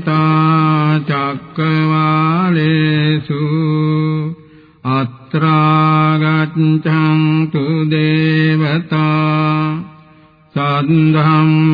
සමන්තා චක්කවාලේසු අත්‍රා ගච්ඡන්තු දේවතා සද්ධම්මං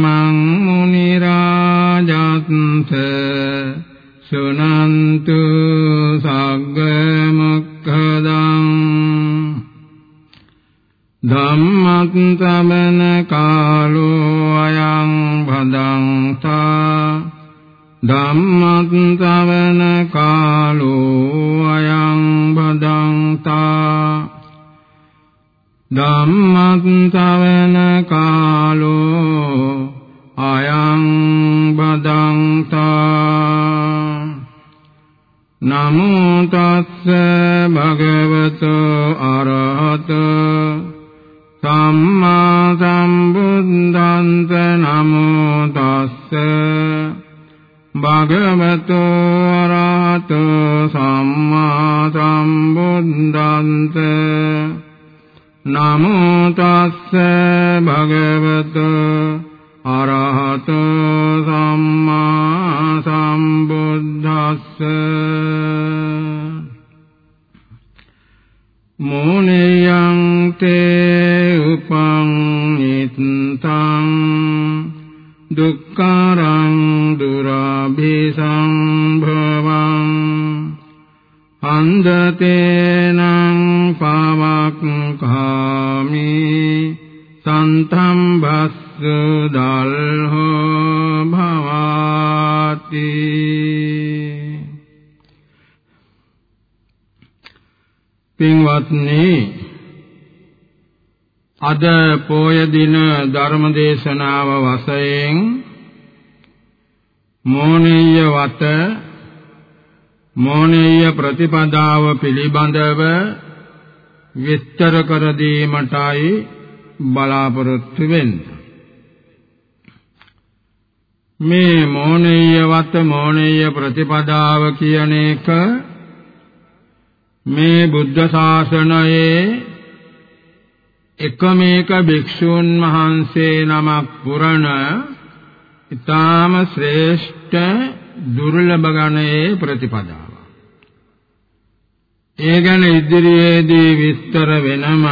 අද පෝය දින ධර්ම දේශනාව වශයෙන් මෝනීය වත මෝනීය ප්‍රතිපදාව පිළිබඳව විස්තර කර දීමටයි බලාපොරොත්තු වෙන්නේ. මේ මෝනීය වත මෝනීය ප්‍රතිපදාව කියන එක මේ බුද්ධ ශාසනයේ එකමේක භික්ෂූන් වහන්සේ නමක් පුරණ ඊටාම ශ්‍රේෂ්ඨ දුර්ලභ ගණයේ ප්‍රතිපදාව. ඒ ගැන ඉදිරියේදී විස්තර වෙනම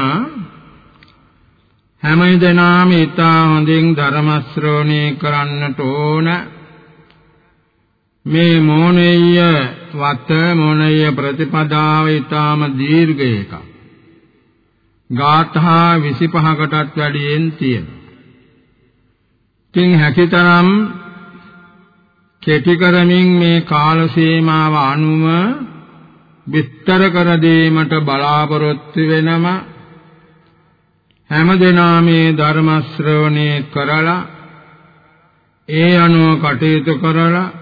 හැමදෙනාම ඊටා හොඳින් ධර්ම ශ්‍රවණය කරන්නට ඕන මේ මෝනෙය වත මොනය ප්‍රතිපදාව ඊටාම දීර්ඝ එකක්. ගාථා 25කටත් වැඩියෙන් තියෙනවා. තින් හැකිතරම් කෙටි කරමින් මේ කාල සීමාව අනුව විස්තර කර දීමට බලාපොරොත්තු වෙනම හැමදෙනා මේ ධර්ම ශ්‍රවණය කරලා ඒ අනුව කටයුතු කරලා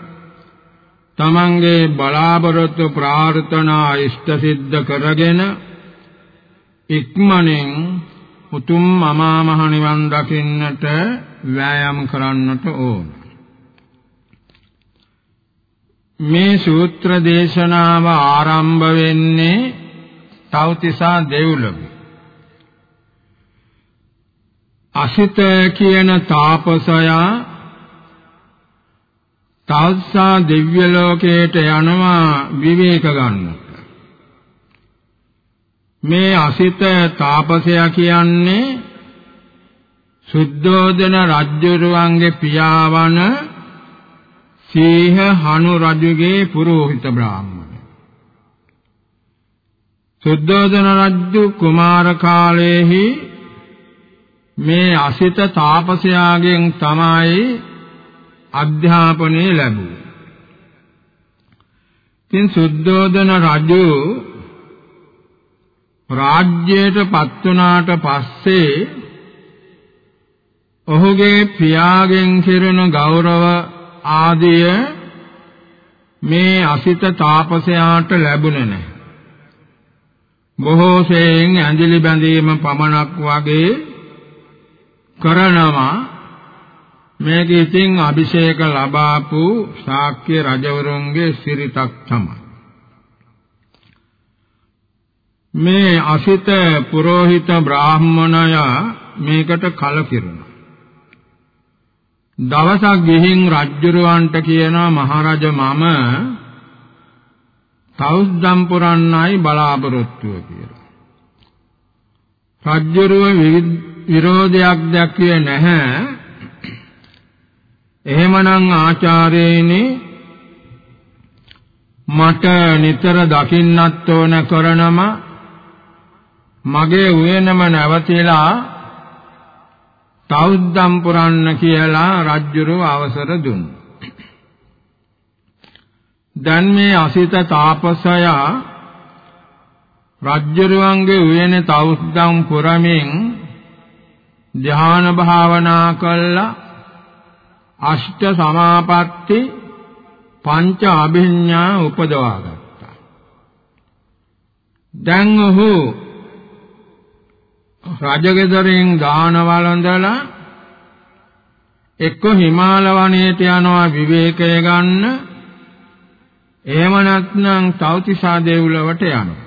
තමන්ගේ බලාපොරොත්තු ප්‍රාර්ථනා ඉෂ්ට සිද්ධ කරගෙන ඉක්මනින් උතුම් අමා මහ නිවන් දකින්නට වෑයම් කරන්නට ඕන. මේ සූත්‍ර දේශනාව ආරම්භ වෙන්නේ තවතිසා දෙව්ලොව. අසිත කියන තාපසයා තාත්සා දිව්‍ය ලෝකයට යනවා විවේක ගන්නට. මේ අසිත තාපසයා කියන්නේ සුද්ධෝදන රජුරුවන්ගේ පියාවන සීහ හනු රජුගේ පුරෝහිත බ්‍රාහ්මණය. සුද්ධෝදන රජු කුමාර කාලයේහි මේ අසිත තාපසයාගෙන් තමයි අධ්‍යාපනය ලැබුවා. ඉතින් සුද්ධෝදන රජු රාජ්‍යයට පත් වුණාට පස්සේ ඔහුගේ පියාගෙන් කෙරෙන ගෞරව ආදිය මේ අසිත තාපසයාට ලැබුණේ නැහැ. බොහෝ සෙයින් ඇඳිලි බැඳීම පමණක් වගේ කරනවා මේක ඉතින් අභිෂේක ලබාපු ශාක්‍ය රජවරුන්ගේ සිරිතක් තමයි. මේ අසිත පුරোহিত බ්‍රාහ්මණයා මේකට කලකිරුණා. දවසක් ගිහින් රජ්ජුරුවන්ට කියනවා මහරජ මම තවුස්දම් පුරන්නයි බලාපොරොත්තුව කියලා. රජ්ජුරුව විරෝධයක් දැක්වේ නැහැ. එහෙමනම් ආචාර්යයිනි මට නිතර දකින්නත් ඕන කරනම මගේ උයනම නැවතිලා තවුද්දම් පුරන්න කියලා රජ්ජුරුව අවසර දුන්නා. දැන් මේ අසිත තාපසයා රජ්ජුරුවන්ගේ උයනේ තවුද්දම් පුරමින් ධ්‍යාන භාවනා කළා අෂ්ට සමාපatti පංච අභිඥා උපදවා ගත්තා. දැන් ඔහු රජගෙදරින් දාන වළඳලා එක්ක හිමාල වනයේට යනවා විවේකය ගන්න එහෙම නැත්නම් තවතිසා දේවුලවට යනවා.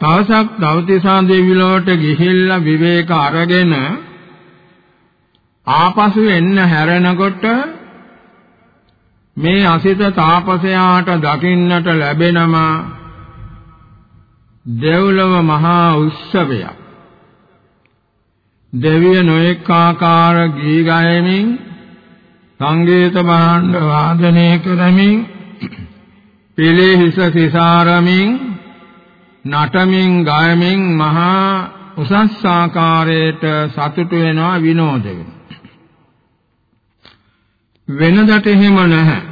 තවසක් තවතිසා දේවුලවට ගිහිල්ලා විවේක අරගෙන ආපසු එන්න හැරෙනකොට මේ අසිත තාපසයාට දකින්නට ලැබෙනම දෙව්ලොව මහා උත්සවයක් දෙවිය නොඑක ආකාර ගී ගයමින් සංගීත භාණ්ඩ වාදනය කරමින් පිළේ හිස සිසාරමින් නටමින් ගයමින් මහා උසස් ආකාරයට සතුටු වෙනවා විනෝද වෙනවා වෙනදට එහෙම නැහැ.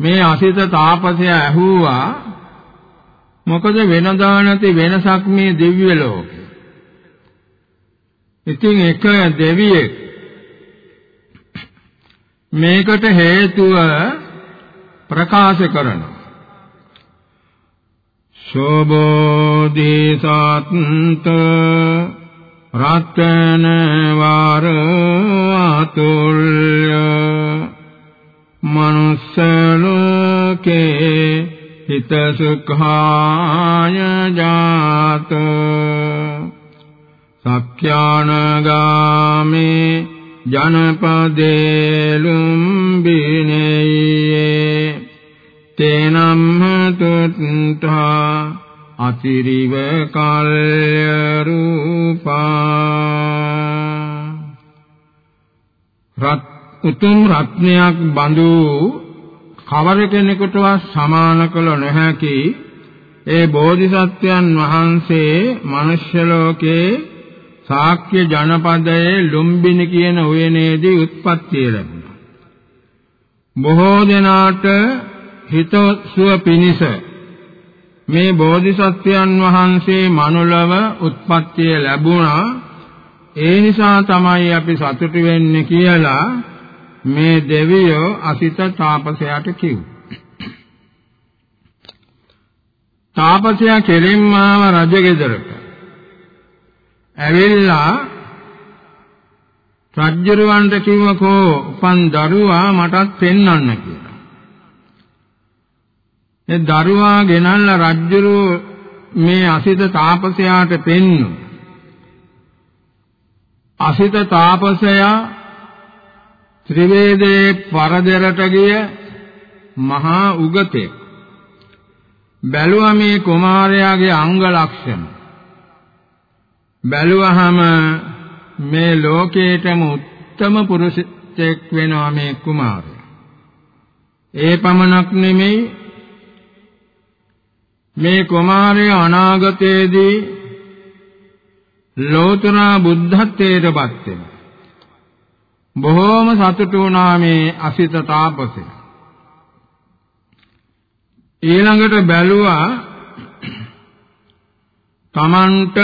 මේ අසිත තාපසය ඇහුවා මොකද වෙනදා නැති වෙනසක් මේ දිව්‍ය ලෝකේ. ඉතින් එක දෙවියෙක් මේකට හේතුව ප්‍රකාශ කරනවා. සෝබෝධි සත්ත රතන වාර අතුල්‍ය මනුස්ස ලෝකේ හිත සුඛාය ජාත සක්ඛානගාමේ ජනපදේ ලුම්බිනේ තේනම්හ තුත්තා අතිරිව කල්ය රූපා රත් උතුම් රත්නයක් බඳු කවර කෙනෙකුටවත් සමාන කළ නොහැකි ඒ බෝධිසත්වයන් වහන්සේ මනුෂ්‍ය ලෝකේ ශාක්‍ය ජනපදයේ ලුම්බිනි කියන උයනේදී උත්පත්ති ලැබුණා. බොහෝ දෙනාට හිතසුව පිනිස මේ බෝධිසත්වයන් වහන්සේ මනුලව උත්පත්තිය ලැබුණා ඒ නිසා තමයි අපි සතුටු වෙන්නේ කියලා මේ දෙවියෝ අසිත තාපසයාට කිව්වා. තාපසයා කෙලින්ම ආව රජගෙදරට. ඇවිල්ලා රජ්ජරුවන්ට කිව්වකෝ උපන් දරුවා මටත් පෙන්වන්න කියලා. ඒ දරුවා ගෙනල්ලා රජ්ජුරු මේ අසිත තාපසයාට පෙන්නු. අසිත තාපසයා ත්‍රිවේදේ පරදරට ගිය මහා උගතෙක්. බැලුවා මේ කුමාරයාගේ අංග ලක්ෂණ. බැලුවහම මේ ලෝකේටම උත්තම පුරුෂයෙක් වෙනවා මේ කුමාරයා. ඒ පමණක් නෙමෙයි මේ කුමාරය අනාගතයේදී ලෝතර බුද්ධත්වයට පත් වෙනවා. බොහෝම සතුටු වුණා මේ අසිත තාපසය. ඊළඟට බැලුවා තමන්ට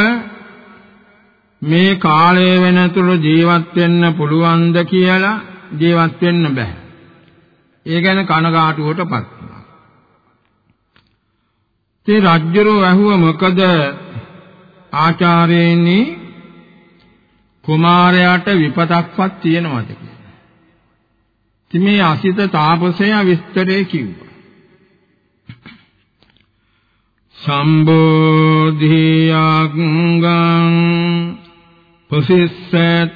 මේ කාලය වෙනතුරු ජීවත් වෙන්න පුළුවන්ද කියලා ජීවත් වෙන්න බෑ. ඒ ගැන කනගාටුවටපත් ඉතින් රජ්ජරෝ ඇහුව මොකද ආචාර්යේනි කුමාරයාට විපතක්වත් තියෙනවද කියලා. ඉතින් මේ අසිත තාපසයා විස්තරේ කිව්වා. සම්බෝධියංගං පුසිස්සතායං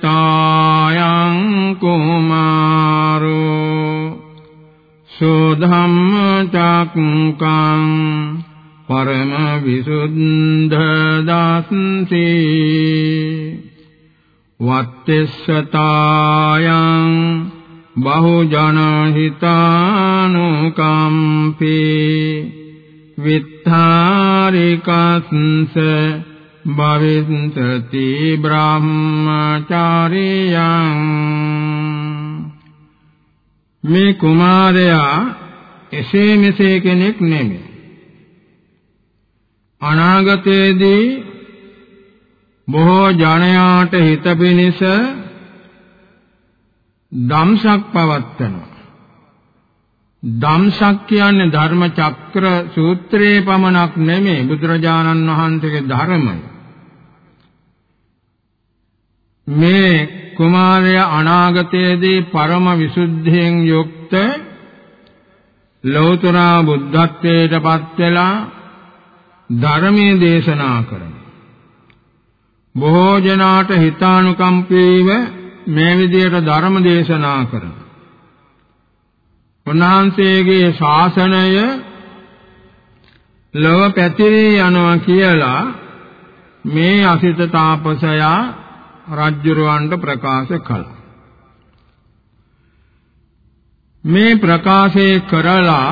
කුමාරෝ සෝධම්ම චක්කං පරම විසුද්ධ දාස්සේ වත්තස්සතායං බහුජන හිතානුකම්පේ විත්තාරිකස්ස භවිස්සති බ්‍රහ්මචාරියං මේ කුමාරයා එසේ මෙසේ කෙනෙක් නෙමෙයි. අනාගතයේදී බොහෝ ජනයාට හිත පිනිස ධම්සක් පවත්වනවා. ධම්සක් කියන්නේ ධර්ම චක්‍ර සූත්‍රයේ පමණක් නෙමෙයි බුදුරජාණන් වහන්සේගේ ධර්මය. මේ කුමාරයා අනාගතයේදී පරම විසුද්ධියෙන් යුක්ත ලෞතර බුද්ධත්වයට පත් වෙලා ධර්මයේ දේශනා කරන බොහෝ ජනාට හිතානුකම්පීව මේ විදියට ධර්ම දේශනා කරන උන්වහන්සේගේ ශාසනය ලොව පැතිරී යනවා කියලා මේ අසිත තාපසයා රජ්ජුරවන්ට ප්‍රකාශ කළා. මේ ප්‍රකාශය කරලා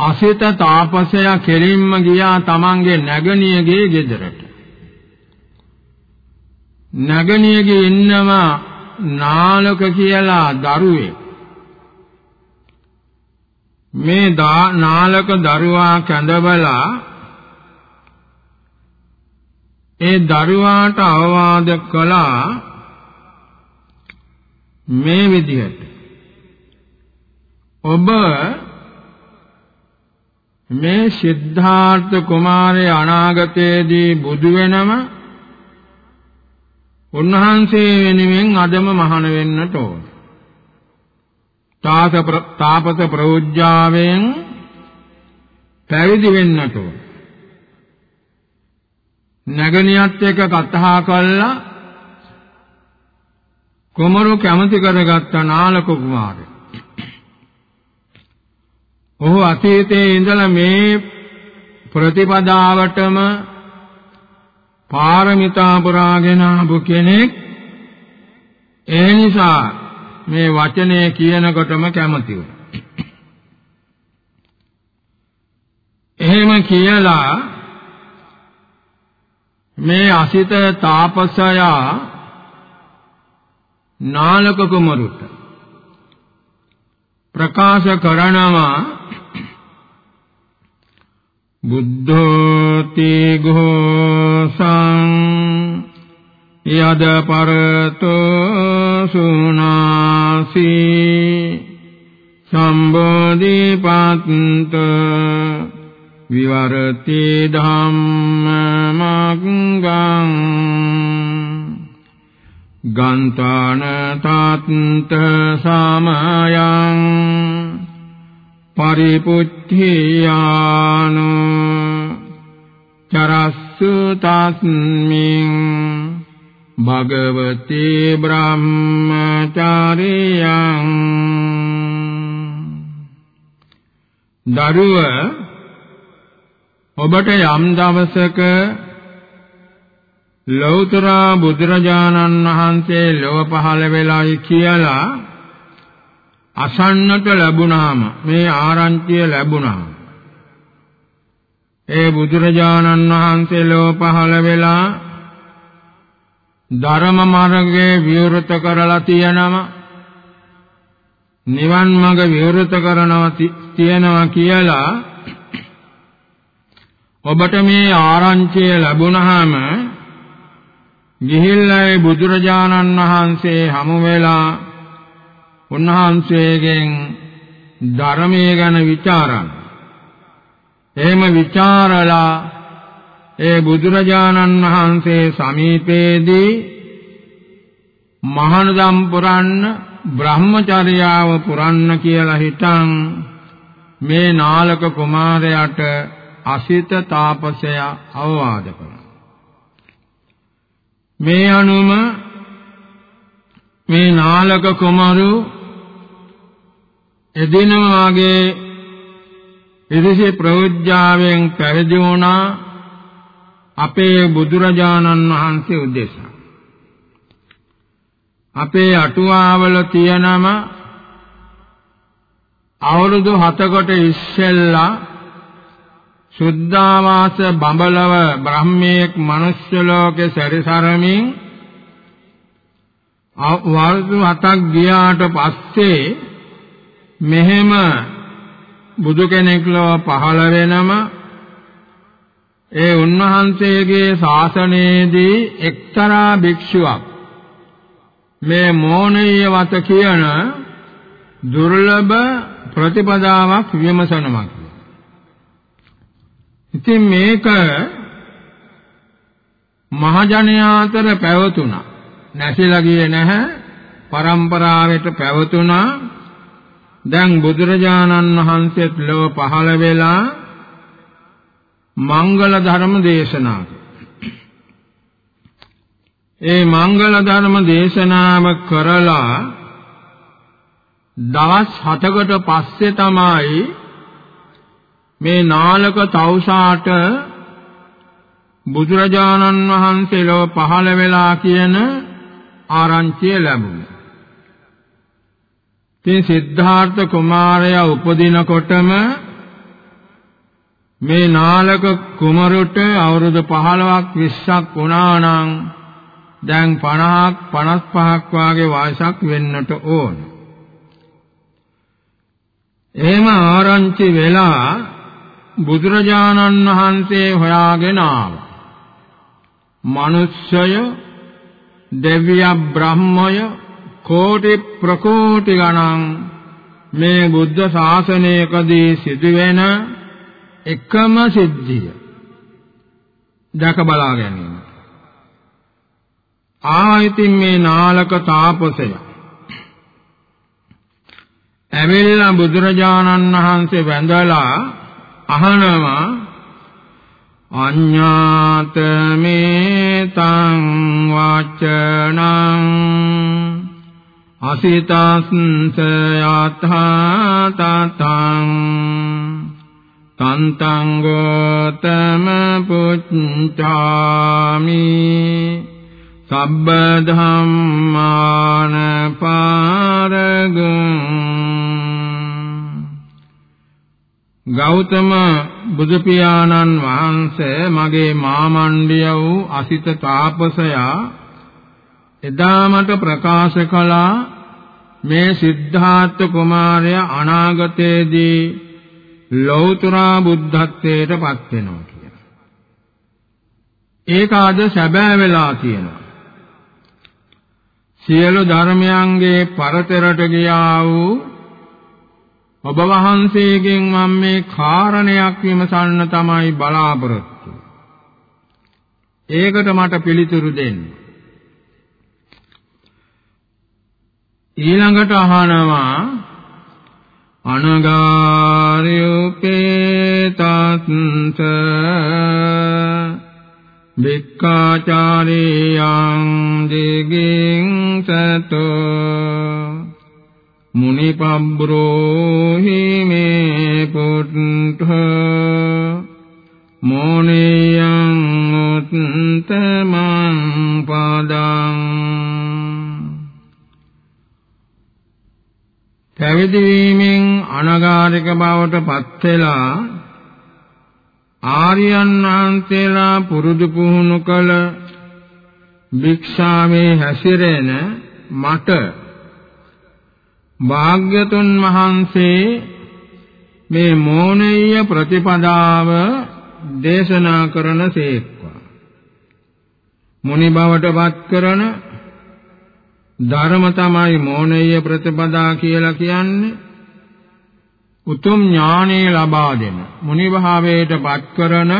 අසිත තාපසයා කෙලින්ම ගියා තමන්ගේ නැගණියගේ ගෙදරට. නැගණියගේ ඉන්නවා නාලක කියලා දරුවෙක්. මේ නාලක දරුවා කැඳවලා ඒ දරුවාට අවවාද කළා මේ විදිහට ඔබ මේ සිද්ධාර්ථ කුමාරයා අනාගතයේදී බුදු වෙනම උන්වහන්සේ වෙනුවෙන් අදම මහාන වෙන්නට ඕන. තාපස ප්‍රෞජ්‍යාවෙන් පැවිදි වෙන්නට ඕන. නැගණියත් එක්ක කතා කළා කුමරු කැමති කරගත්ත නාලක කුමාරය. ඔහු අතීතයේ ඉඳලා මේ ප්‍රතිපදාවටම පාරමිතා පුරාගෙන ආපු කෙනෙක් ඒ නිසා මේ වචනේ කියනකොටම කැමති වුණා. එහෙම කියලා මේ අසිත තාපසයා නාලක කුමරුට ප්‍රකාශ කරනවා. බුද්ධෝති ഘോසං යද පරතෝ සුනාසි සම්බෝධිපත්ත විවරති ධම්මමග්ගං ගන්තාන තාත්ත සමයං පරිපුත්ථියාන චරස්සු තස්මින් භගවති බ්‍රහ්මචාරියං දරුව ඔබට යම් දවසක ලෞතර බුදුරජාණන් වහන්සේ ලොව පහළ වෙලායි කියලා අසන්නට ලැබුණාම මේ ආරංචිය ලැබුණා. ඒ බුදුරජාණන් වහන්සේ ලොව පහළ වෙලා ධර්ම මාර්ගයේ විවෘත කරලා තියෙනවා. නිවන් මඟ විවෘත කරනවා තියෙනවා කියලා ඔබට මේ ආරංචිය ලැබුණාම ගිහිල්ලා බුදුරජාණන් වහන්සේ හමු වෙලා උන්වහන්සේගෙන් ධර්මයේ ගැන ਵਿਚාරන. එහෙම ਵਿਚාරලා ඒ බුදුරජාණන් වහන්සේ සමීපයේදී මහානදම් පුරන්න බ්‍රහ්මචර්යාව පුරන්න කියලා හිටන් මේ නාලක කුමාරයාට අසිත තාපසයා අවවාද කළා. මේ අනුම මේ නාලක කුමරු එදිනම වාගේ ඉරිසි ප්‍රවෘජ්ජාවෙන් පැවිදි වුණා අපේ බුදුරජාණන් වහන්සේ උදෙසා. අපේ අටුවාවල තියෙනම අවුරුදු 7කට ඉස්සෙල්ලා සුද්ධාවාස බඹලව බ්‍රහ්මීක් මනුෂ්‍ය ලෝකේ සැරිසරමින් වර්ෂ 7ක් ගියාට පස්සේ මෙහෙම බුදු කෙනෙක් ලව පහළ වෙනම ඒ උන්වහන්සේගේ ශාසනයේදී එක්තරා භික්ෂුවක් මේ මෝනීය වත කියන දුර්ලභ ප්‍රතිපදාවක් විමසනවා. ඉතින් මේක මහජනයා අතර පැවතුණා. නැසිලා ගියේ නැහැ. પરම්පරාවට පැවතුණා. දැන් බුදුරජාණන් වහන්සේත් ලොව පහළ වෙලා මංගල ධර්ම දේශනා ඒ මංගල ධර්ම දේශනාව කරලා දවස් 7කට පස්සේ තමයි මේ නාලක තවුසාට බුදුරජාණන් වහන්සේ ලොව පහළ වෙලා කියන ආරංචිය ලැබුණා. ඉතින් සිද්ධාර්ථ කුමාරයා උපදිනකොටම මේ නාලක කුමරුට අවුරුදු 15ක් 20ක් වුණා නම් දැන් 50ක් 55ක් වාගේ වයසක් වෙන්නට ඕන. එහෙම ආරංචි වෙලා බුදුරජාණන් වහන්සේ හොයාගෙන ආවා. මනුෂ්‍යය, දෙවිය බ්‍රහ්මය කෝටි ප්‍රකෝටි ගණන් මේ බුද්ධ ශාසනයකදී සිදුවෙන එකම සිද්ධිය දැක බලා ගැනීම. ආයතින් මේ නාලක තාපසය ඇවිල්ලා බුදුරජාණන් වහන්සේ වැඳලා අහනවා. අඤ්ඤාතමේ තං වචනං අසිතස්ස යථා තතං තන්තං ගෝතම පුච්ඡාමි සබ්බ ධම්මාන පාරගං ගෞතම බුදු පියාණන් වහන්සේ මගේ මාමණ්ඩිය වූ අසිත තාපසයා එදා මට ප්‍රකාශ කළා මේ සිද්ධාර්ථ කුමාරයා අනාගතයේදී ලෞතර බුද්ධත්වයට පත් වෙනවා කියලා. ඒක අද සැබෑ වෙලා තියෙනවා. සියලු ධර්මයන්ගේ පරතරට ගියා වූ ඔබ වහන්සේගෙන් මම මේ කාරණයක් විමසන්න තමයි බලාපොරොත්තු. ඒකට මට පිළිතුරු දෙන්න. ඊළඟට අහනවා අනගාරියුපේතස්ස වික්ඛාචාරියං දිගින් සතෝ මුනිපබ්බරෝහි මේ පුට්ඨ මොනියං උත්තමං පදං පැවිදි වීමෙන් අනගාരിക බවට පත් වෙලා ආර්යයන් වහන්සේලා පුරුදු පුහුණු කළ භික්ෂාවේ හැසිරෙන මට භාග්‍යතුන් වහන්සේ මේ මෝනීය ප්‍රතිපදාව දේශනා කරන සේක්වා මුනි බවට පත් කරන ධර්ම තමයි මෝනීය ප්‍රතිපදා කියලා කියන්නේ උතුම් ඥානෙ ලබා දෙන මුනි භාවයට පත් කරන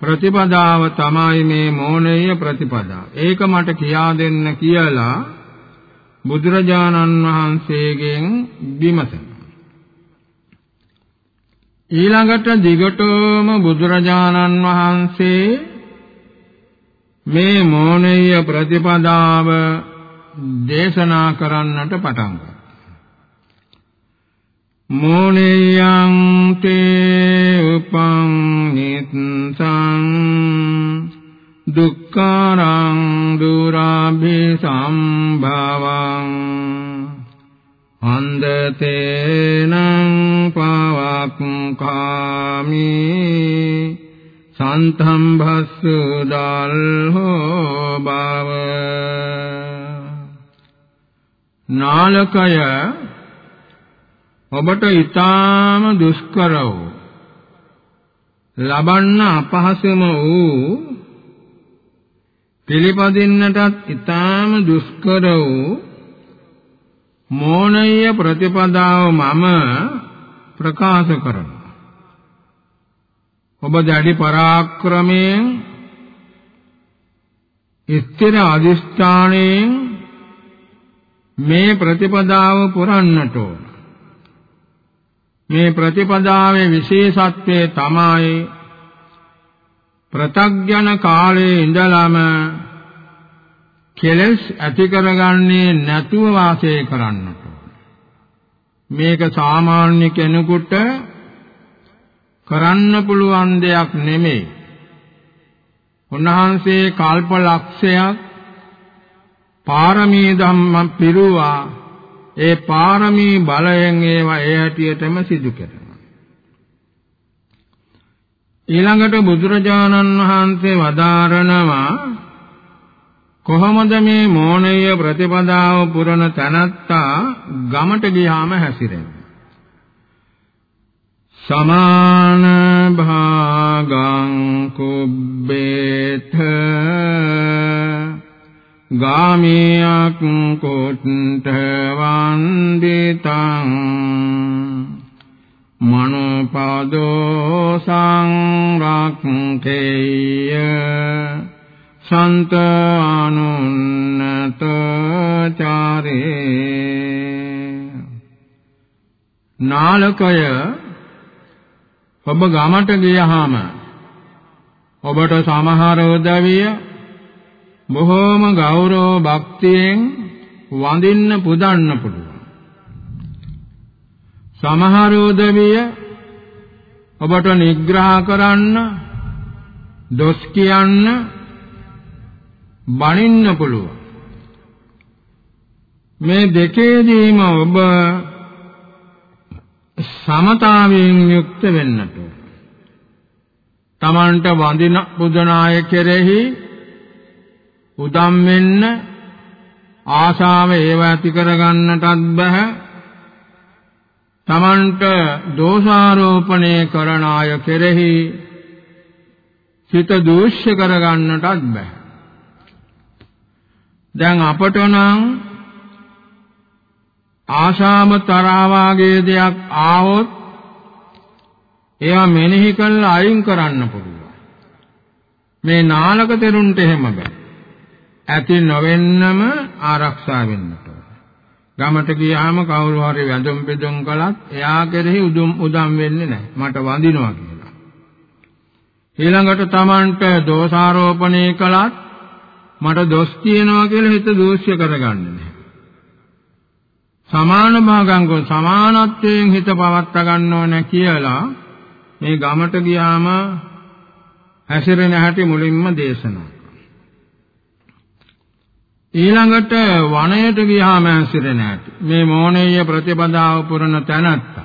ප්‍රතිපදාව තමයි මේ මෝනීය ප්‍රතිපදාව. ඒක මට කියා දෙන්න කියලා බුදුරජාණන් වහන්සේගෙන් විමසන. ඊළඟට දිගටම බුදුරජාණන් වහන්සේ මේ මෝනීය ප්‍රතිපදාව දේශනා කරන්නට පටන් ගත්තා. මෝනේයං තේ උපං නිත්සං දුක්ඛාරං දුරාභි සම්භවං අන්දතේනං පවක්ඛාමි සන්තම් භස්සු දල්හෝ බව නාලකය ඔබට ඊටාම දුෂ්කර වූ ලබන්න අපහසුම වූ පිළිපදින්නටත් ඊටාම දුෂ්කර වූ මෝනීය ප්‍රතිපදාව මම ප්‍රකාශ කරනවා. ඔබ දැඩි පරාක්‍රමයෙන් ස්ථිර අදිෂ්ඨාණයෙන් මේ ප්‍රතිපදාව පුරන්නට ඕන. මේ ප්‍රතිපදාවේ විශේෂත්වය තමයි ප්‍රතග්ජන කාලයේ ඉඳලම කෙලස් ඇති කරගන්නේ නැතුව වාසය කරන්නට මේක සාමාන්‍ය කෙනෙකුට කරන්න පුළුවන් දෙයක් නෙමෙයි. උන්වහන්සේ කල්ප ලක්ෂයක් පාරමී ධම්ම පිරුවා ඒ පාරමී බලයෙන් ඒවා ඒ හැටියටම සිදු කරනවා. ඊළඟට බුදුරජාණන් වහන්සේ වදාරනවා කොහොමද මේ මෝණය ප්‍රතිපදාව පුරන තනත්තා ගමට ගියාම හැසිරෙන්නේ? සමාන භාගං කුබ්බේත ගාමියක් කුට්ට වන්දිතං මනෝපදෝ සංරක්ඛේය සන්ත අනුන්නත චාරේ නාලකය ඔබ ගමට ගියහම ඔබට සමහර උදවිය බොහෝම ගෞරව භක්තියෙන් වඳින්න පුදන්න පුළුවන්. සමහර උදවිය ඔබට නිග්‍රහ කරන්න, දොස් කියන්න, බනින්න පුළුවන්. මේ දෙකේදීම ඔබ සමතාවයෙන් යුක්ත වෙන්නට තමන්ට වඳින පුදනාය කෙරෙහි උදම් වෙන්න ආශාව ඒව ඇති කරගන්නටත් බෑ තමන්ට දෝෂාරෝපණය කරන අය කෙරෙහි සිත දූෂ්‍ය කරගන්නටත් බෑ දැන් අපට නම් ආශාම තරහවාගේ දෙයක් ආවොත් ඒවා මෙනෙහි කරලා අයින් කරන්න පුළුවන්. මේ නාලක තෙරුන්ට එහෙම බෑ. ඇති නොවෙන්නම ආරක්ෂා වෙන්නට ගමට ගියාම කවුරු හරි වැඳුම් පිදුම් කළත් එයා කෙරෙහි උදුම් උදම් වෙන්නේ නැහැ. මට වඳිනවා කියලා. ඊළඟට Tamanට දෝෂාරෝපණය කළත් මට දොස් කියනවා කියලා හිත දෝෂ්‍ය කරගන්නේ නැහැ. සමාන භාගංගෝ සමානත්වයෙන් හිත පවත්වා ගන්න ඕන කියලා මේ ගමට ගියාම හැසිරෙන හැටි මුලින්ම දේශනා ඊළඟට වනයට ගියාම හැසිරෙන හැටි මේ මෝණීය ප්‍රතිපදාව පුරන තැනත්ත.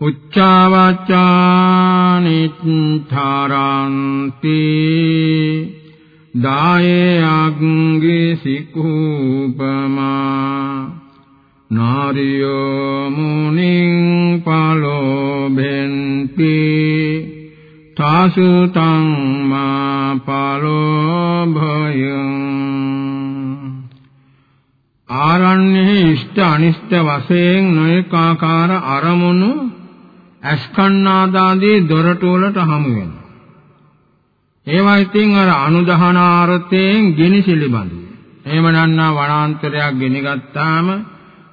උච්චාවචානිත්තරන්ති දායේ අග්ගේ සිකුපමා නාරියෝ මුනිං පලෝභෙන්ති තාසුතං මා පලෝභයං ආරණ්‍යෙහි ඉෂ්ට අනිෂ්ට වශයෙන් නොඑක ආකාර අරමුණු අස්කන්නාදාදී දොරටු වලට හමු වෙනවා ඒවා ඉතින් අර අනුදහනාර්ථයෙන් ගිනිසිලි බඳු. එහෙම නන්නා වනාන්තරයක් ගෙනගත්තාම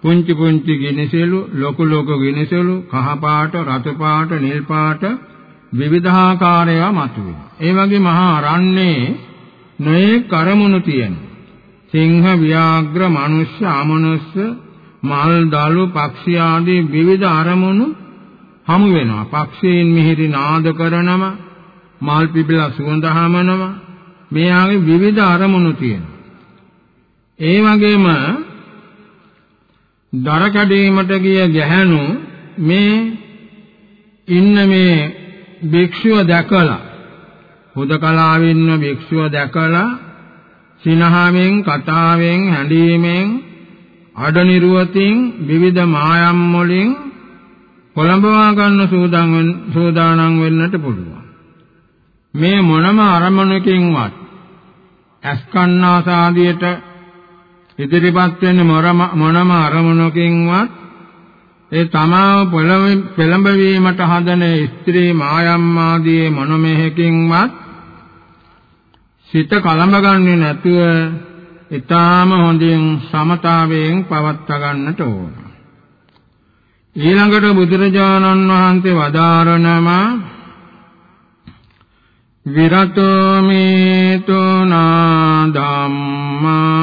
පුංචි පුංචි ගිනිසෙලු ලොකු ලොකු ගිනිසෙලු කහ පාට රතු පාට නිල් පාට විවිධාකාරයව මතුවෙනවා. ඒ වගේ මහා අරණ්‍යේ නොයේ කරමුණු තියෙනවා. සිංහ, ව්‍යාග්‍ර, මනුෂ්‍ය, අමනුෂ්‍ය, මල්, දළු, පක්ෂි ආදී විවිධ අරමුණු හමු වෙනවා. පක්ෂීන් මිහිරි නාද කරනම, මල් පිපිලා සුවඳ හමනවා. මේ ආගේ විවිධ අරමුණු තියෙනවා. ඒ වගේම දර කැඩීමට ගිය ගැහැණු මේ ඉන්න මේ භික්ෂුව දැකලා හුදකලාවේ ඉන්න භික්ෂුව දැකලා සිනහාවෙන් කතාවෙන් හැඬීමෙන් අඩනිරුවතින් විවිධ මායම් වලින් කොළඹවා ගන්න සූදානම් වෙන්නට පුළුවන්. මේ මොනම අරමුණකින්වත් අස්කන්නාසාදියට ඉදිරිපත් වෙන්නේ මොනම අරමුණකින්වත් ඒ තමාව පෙළඹවීමට හදන ස්ත්‍රී මායම් ආදී මොනමෙහකින්වත් සිත කලඹගන්නේ නැතුව ඊටාම හොඳින් සමතාවයෙන් පවත්වා ගන්නට ඕන. ඊළඟට බුදුරජාණන් වහන්සේ වදාරනවා විරතෝ මේතෝනා ධම්මා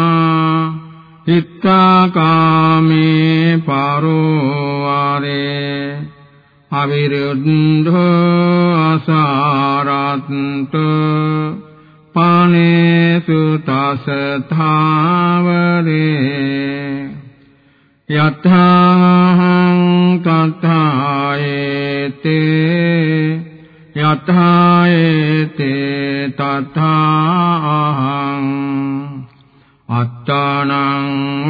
හිත්තාකාමේ පරෝවාරේ අවිරුද්ධෝ අසාරත්ත පානේසු තසථාවරේ යතහං තථායේතේ යථායේතේ තථාහං අත්තානං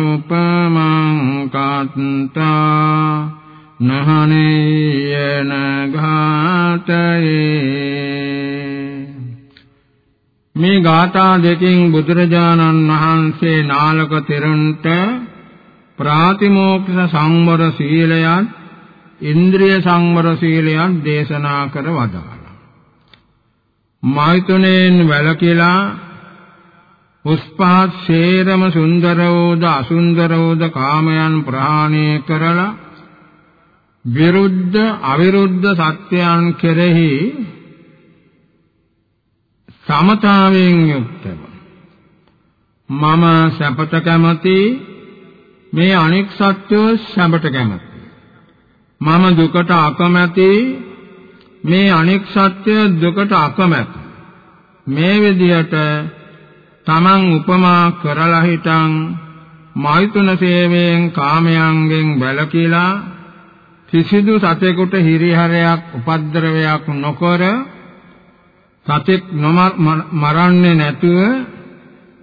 උපමං කත්තා නහනේයන ඝාතයේ මේ ගාථා දෙකෙන් බුදුරජාණන් වහන්සේ නාලක තෙරුන්ට ප්‍රාතිමෝක්ෂ සංවර සීලයත් ඉන්ද්‍රිය සංවර සීලයක් දේශනා කර වදාළා. මෛතුනෙන් වැළකීලා පුස්පහත් ශේරම සුන්දර වූද අසුන්දර වූද කාමයන් ප්‍රහාණය කරලා විරුද්ධ අවිරුද්ධ සත්‍යයන් කෙරෙහි සමතාවයෙන් යුක්තව මම සැපත කැමති මේ අනෙක් සත්‍යෝ සැපට කැමති. මම දුකට අකමැති මේ අනෙක් සත්‍ය දුකට අකමැති. මේ විදිහට තමන් උපමා කරලා හිටන් මෛතුන සේවයෙන් කාමයන්ගෙන් වැළකීලා කිසිදු සතෙකුට හිරිහැරයක් උපද්දරවයක් නොකර සතෙක් මරන්නේ නැතුව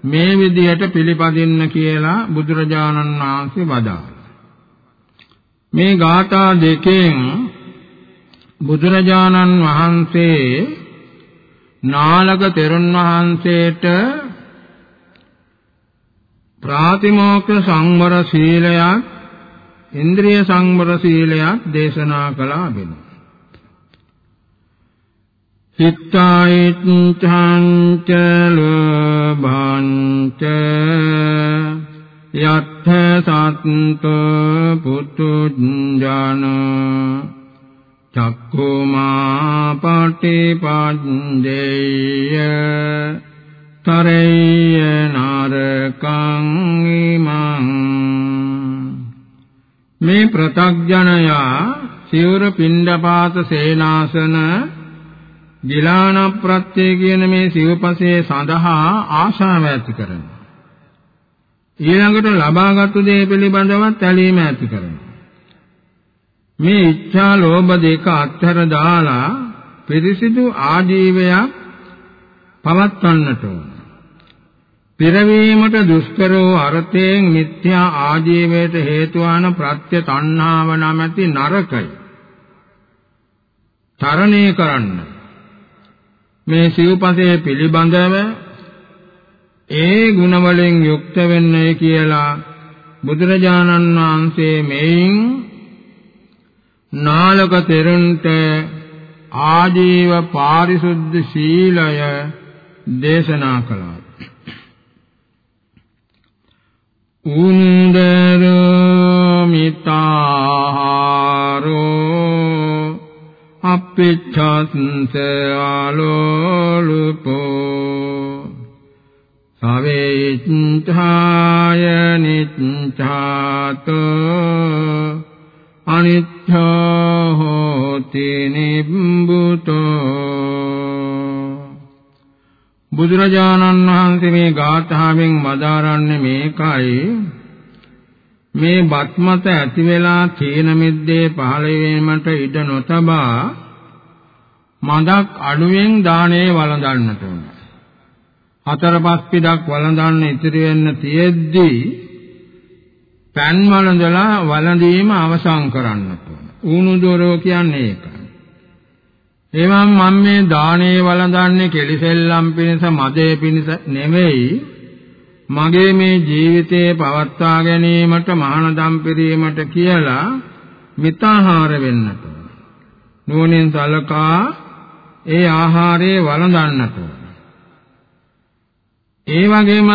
මේ විදිහට පිළිපදින්න කියලා බුදුරජාණන් වහන්සේ වදාළා. මේ ගාථා දෙකෙන් බුදුරජාණන් වහන්සේ නාලක තෙරුන් වහන්සේට ප්‍රාතිමෝක්ෂ සංවර සීලයක් ඉන්ද්‍රිය සංවර සීලයක් දේශනා කළා වෙනවා. චිත්තායිච්ඡං ච ලෝභං ච යත්ථ සත්ත පුතුජාන චක්කුමා පටිපඤ්ඤේය තරේය ප්‍රතග්ජනයා සිවුර පිණ්ඩපාත සේනාසන ගිලාන ප්‍රත්‍ය කියන මේ සිව්පසේ සඳහා ආශාව ඇති කරනවා ඊළඟට ලබාගත්තු දේ පිළිබඳවත් ඇලීම ඇති කරනවා. මේ ඉච්ඡා ලෝභ දෙක අත්හැර දාලා පිරිසිදු ආජීවයක් පවත්වන්නට ඕන. පෙරවීමට දුෂ්කර වූ අර්ථයෙන් මිත්‍යා ආජීවයට හේතු වන ප්‍රත්‍ය තණ්හාව නැමැති නරකයි. තරණය කරන්න. මේ සිව්පසේ පිළිබඳව ඒ ගුණ වලින් යුක්ත වෙන්නේ කියලා බුදුරජාණන් වහන්සේ මෙයින් නාලක තෙරුන්ට ආජීව පාරිශුද්ධ සීලය දේශනා කළා. උන්දරෝ මිතාහාරෝ අප්පිච්ඡන්ත ආලෝලුපෝ සවේච්ඡාය නිච්ඡාතෝ අනිච්ඡෝ හෝති නිබ්බුතෝ බුදුරජාණන් වහන්සේ මේ ගාථාවෙන් වදාරන්නේ මේකයි මේ බත්මත ඇති වෙලා තීන මිද්දේ පහළ වීමට ඉඩ නොතබා මදක් අඩුවෙන් දානේ වළඳන්නට ඕන. හතර පස් පිටක් වළඳන්න ඉතිරි වෙන්න තියෙද්දී පෑන් වළඳලා වළඳීම අවසන් කරන්නට ඕන. ඌණු දොරෝ කියන්නේ ඒකයි. එවම් මම මේ දානේ වළඳන්නේ කෙලිසෙල්ලම් පිණිස මදේ පිණිස නෙමෙයි. මගේ මේ ජීවිතේ පවත්වා ගැනීමට මහානදම් පිරීමට කියලා මිතාහාර වෙන්නට නුවණින් සලකා ඒ ආහාරයේ වළඳන්නට ඒ වගේම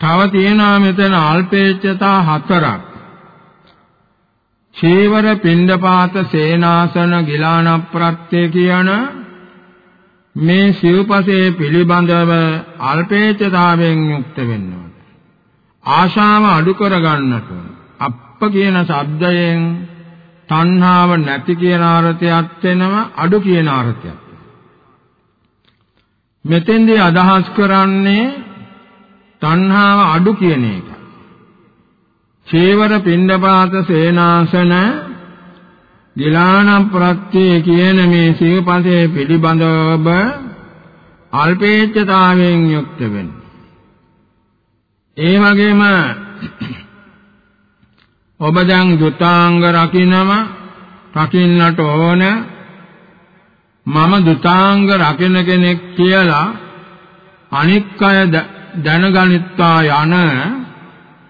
තව තියෙනවා මෙතන අල්පේච්ඡතා හතරක්. චේවර පිණ්ඩපාත සේනාසන ගිලාන ප්‍රත්‍ය කියන මේ සිව්පසේ පිළිබඳව අල්පේච්ඡතාවයෙන් යුක්ත වෙන්න ඕන. ආශාව අඩු කර ගන්නට අප්ප කියන શબ્දයෙන් තණ්හාව නැති කියන අර්ථයක් වෙනවා අඩු කියන අර්ථයක්. මෙතෙන්දී අදහස් කරන්නේ තණ්හාව අඩු කියන එක. චේවර පින්ඩපාත සේනාසන ගිලාන ප්‍රත්‍ය කියන මේ සිව්පසේ පිළිබඳව අල්පේච්ඡතාවයෙන් යුක්ත වෙන්න. ඒ වගේම ඔබ දැන් දුතාංග රකින්නම රකින්නට ඕන මම දුතාංග රකින්න කෙනෙක් කියලා අනික් අය දැනගනිත්වා යන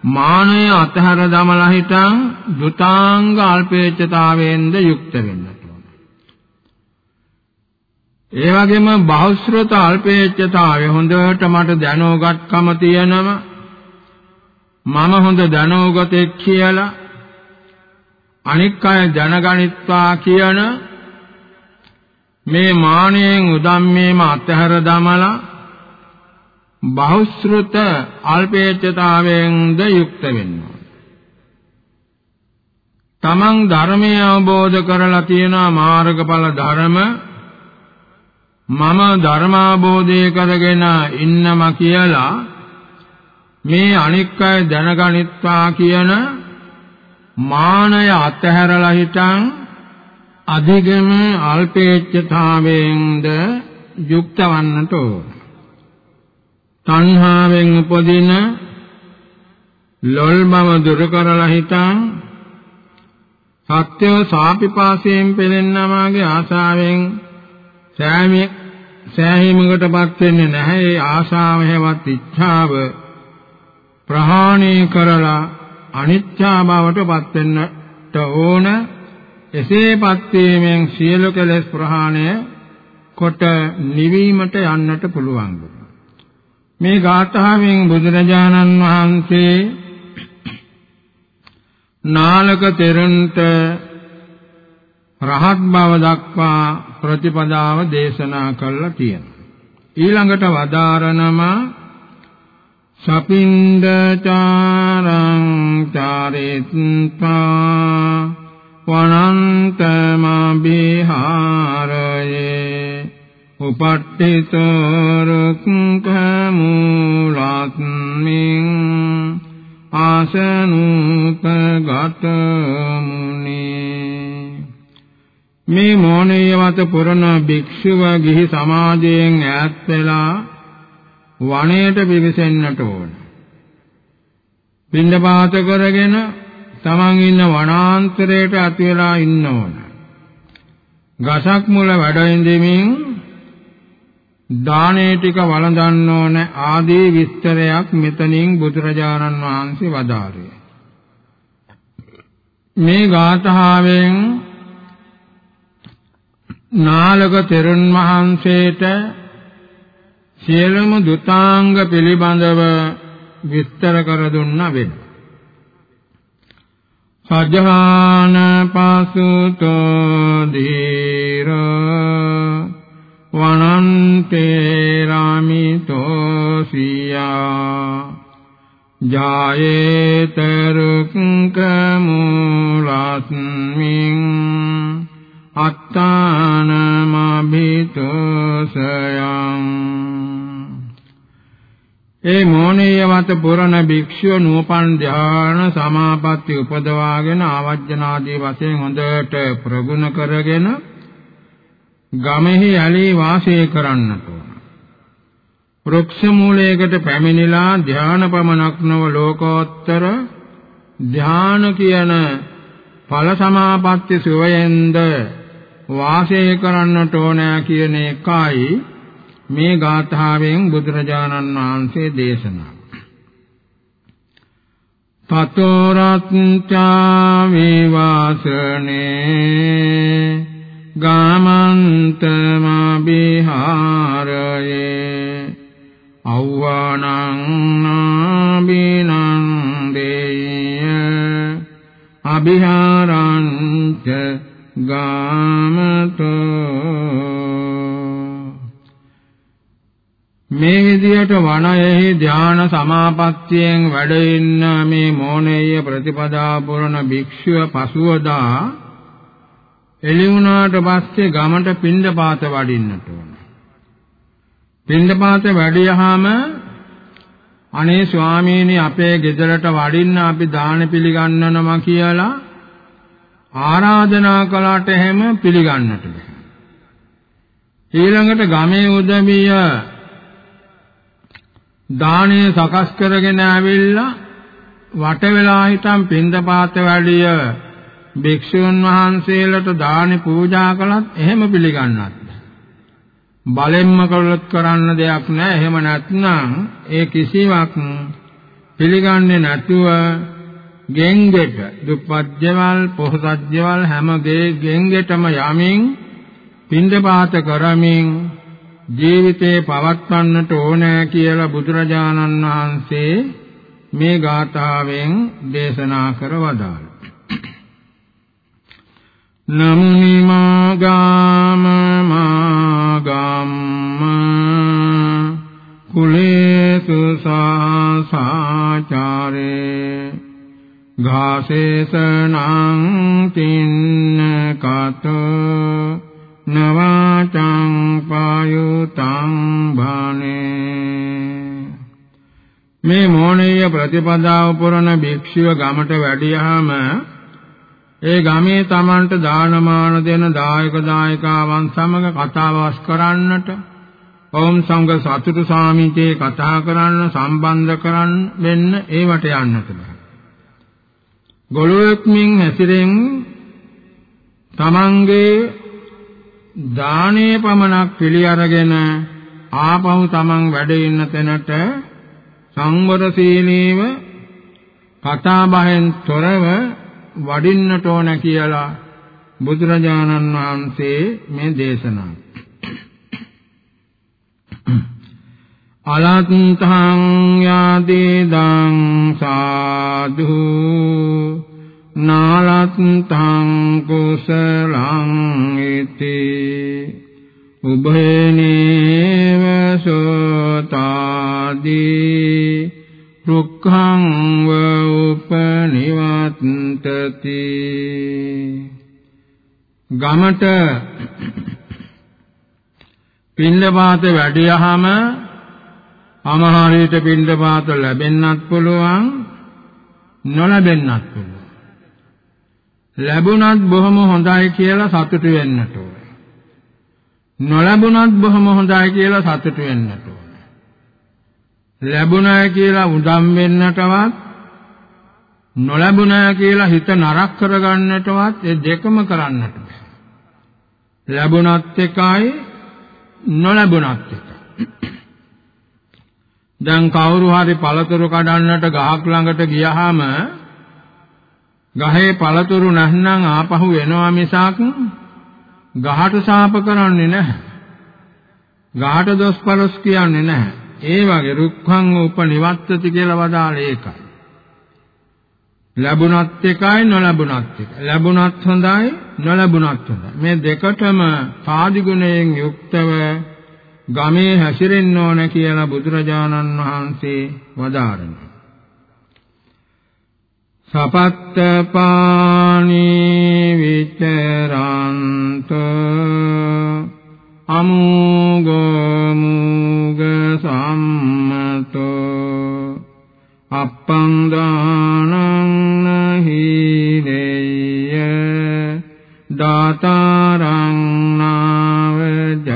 මානය අතහැර දමලා හිටන් දුතාංග අල්පේච්ඡතාවෙන්ද යුක්ත වෙන්නට ඕන. ඒ වගේම බහුශ්‍රත අල්පේච්ඡතාවය හොඳට මට දැනුගත්කම තියෙනවා. මම හොඳ දැනුගතෙක් කියලා අනික් අය දැනගනිත්වා කියන මේ මානයෙන් උදම්මේම අතහැර දමලා බහුශ්‍රත අල්පේච්ඡතාවයෙන්ද යුක්ත වෙනවා. තමන් ධර්මය අවබෝධ කරලා තියෙන මාර්ගඵල ධර්ම මම ධර්මාබෝධය කරගෙන ඉන්නම කියලා මේ අනික් අය දැනගනිත්වා කියන මානය අතහැරලා හිටන් අධිගම අල්පේච්ඡතාවයෙන්ද යුක්ත වන්නට ඕන. තණ්හාවෙන් උපදින ලොල් බව දුරු කරලා හිටන් සත්‍ය සාපිපාසයෙන් පෙළෙන්නවාගේ ආශාවෙන් සෑමි සෑහීමකටපත් වෙන්නේ නැහැ ඒ ආශාව හැවත් ඉච්ඡාව ප්‍රහාණය කරලා අනිත්‍යා බවටපත් වෙන්නට ඕන එසේපත් වීමෙන් සියලු කෙලෙස් ප්‍රහාණය කොට නිවීමට යන්නට පුළුවන්. මේ ගාථාවෙන් බුදුරජාණන් වහන්සේ නාලක තෙරන්ට රහත් බව දක්වා ප්‍රතිපදාව දේශනා කළා තියෙනවා. ඊළඟට වදාරනම සපින්ද චාරං චාරිත්වා වනන්තම බිහාරයේ උපට්ඨිතරුක්ඛමූලස්මින් ආසනුපගත මුනේ මේ මොණියවත පුරණ භික්ෂුව ගිහි සමාජයෙන් ඈත් වෙලා වනයේට පිවිසෙන්නට ඕන. පින්දපාත කරගෙන තමන් ඉන්න වනාන්තරයට අත වෙලා ඉන්න ඕන. ගසක් මුල වැඩ ඉඳෙමින් දානේ ටික වළඳන්න ඕන ආදී විස්තරයක් මෙතනින් බුදුරජාණන් වහන්සේ වදාළේ. මේ ගාථාවෙන් නාලක තෙරුන් වහන්සේට සියලුම දුතාංග පිළිබඳව විස්තර කර දුන්න වෙන. සජාන පසුතෝ ධීර වනන්තේ රාමිතෝ සියා ජායේත රුක්ක මූලස්මින් අත්තානමබිතෝසයං ඒ මෝනීයවත පුරණ භික්ෂුව නූපන් ධාන සමාපatti උපදවාගෙන ආවජ්ජනාදී වශයෙන් හොඳට ප්‍රගුණ කරගෙන ගමෙහි ඇලී වාසය කරන්නට ඕන. වෘක්ෂ මූලයකට පැමිණිලා ධාන පමණක් නොව ලෝකෝත්තර ධාන කියන ඵල සමාපatti සුවයෙන්ද වාසය කරන්නට ඕන කියන එකයි මේ ගාථාවෙන් බුදුරජාණන් වහන්සේ දේශනා තතෝ රත්චා විවාසනේ ගාමන්තම බිහාරයේ අවවානං නාබිනන්දේය අභිහාරංච ගාමතෝ මේ විදියට වනයෙහි ධාන සමාපත්තියෙන් වැඩ ඉන්න මේ මෝනේය ප්‍රතිපදා පුරන භික්ෂුව පසුවදා එළි වුණාට පස්සේ ගමට පින්දපාත වඩින්නට ඕන. පින්දපාත වැඩියහම අනේ ස්වාමීනි අපේ ගෙදරට වඩින්න අපි දාන පිළිගන්නනවා කියලා ආරාධනා කළාට එහෙම පිළිගන්නට බෑ. ඊළඟට ගමේ උදවිය දාණය සකස් කරගෙන ආවිල්ලා වට වෙලා හිටන් පින්දපාත වැඩිය භික්ෂුන් වහන්සේලාට දානි පූජා කළත් එහෙම පිළිගන්නත් බලෙන්ම කළොත් කරන්න දෙයක් නැහැ එහෙම නැත්නම් ඒ කිසිවක් පිළිගන්නේ නැතුව ගෙන්ගෙට දුප්පත්ජවල් පොහොසත්ජවල් හැම ගෙන්ගෙටම යමින් පින්දපාත කරමින් ජීවිතේ පවත්වන්නට ඕනෑ කියලා බුදුරජාණන් වහන්සේ මේ ගාථාවෙන් දේශනා කර වදාළ. නමුනි මාගාම මාගම්ම කුලේසු සාසාචාරේ ඝාසේසනං තින්න කතෝ නවාචං පායුතං භානේ මේ මෝණීය ප්‍රතිපදාව පුරන භික්ෂුව ගමට වැඩියාම ඒ ගමේ Tamanට දානමාන දෙන දායක දායකාවන් සමග කතාබස් කරන්නට ඔවුන් සංඝ සතුටු සාමිතේ කතා කරන්න සම්බන්ධ කරන්න වෙන්න ඒවට යන්නට බෑ. ගොළුෙක් මින් හැසිරෙන් තමන්ගේ දානේ පමණක් පිළි අරගෙන ආපහු තමන් වැඩ ඉන්න තැනට සංවර සීලීව කතා බහෙන් තොරව වඩින්නට ඕන කියලා බුදුරජාණන් වහන්සේ මේ දේශනා අලත්තං යාදේදං සාදු නාලත්තං කුසලං ඉති උභේනේව සෝතාදී රුක්ඛං ව උපනිවත්තති ගමට පින්දපාත වැඩියහම අමහාරීට පින්දපාත ලැබෙන්නත් පුළුවන් නොලැබෙන්නත් පුළුවන් ලැබුණත් බොහොම හොඳයි කියලා සතුටු වෙන්නට ඕනේ. නොලැබුණත් බොහොම හොඳයි කියලා සතුටු වෙන්නට ඕනේ. ලැබුණා කියලා උදම් වෙන්නටවත් නොලැබුණා කියලා හිත නරක කරගන්නටවත් ඒ දෙකම කරන්නට බෑ. ලැබුණත් එකයි නොලැබුණත් එකයි. දැන් කවුරු හරි පළතුරු කඩන්නට ගහක් ළඟට ගියහම ගහේ පළතුරු නැත්නම් ආපහු එනවා මිසක් ගහට සාප කරන්නේ නැහැ. ගහට දොස් පරස් කියන්නේ නැහැ. ඒ වගේ රුක්ඛං උපනිවත්තති කියලා වදාළේ ඒකයි. ලැබුණත් එකයි නොලැබුණත් එකයි. ලැබුණත් හොඳයි නොලැබුණත් හොඳයි. මේ දෙකටම පාදි ගුණයෙන් යුක්තව ගමේ හැසිරෙන්න ඕන කියලා බුදුරජාණන් වහන්සේ වදාරනවා. සපත්ත පානි විචරන්ත අමුග අප්පං දානං නහිරේය දාතාරං නාවජානිය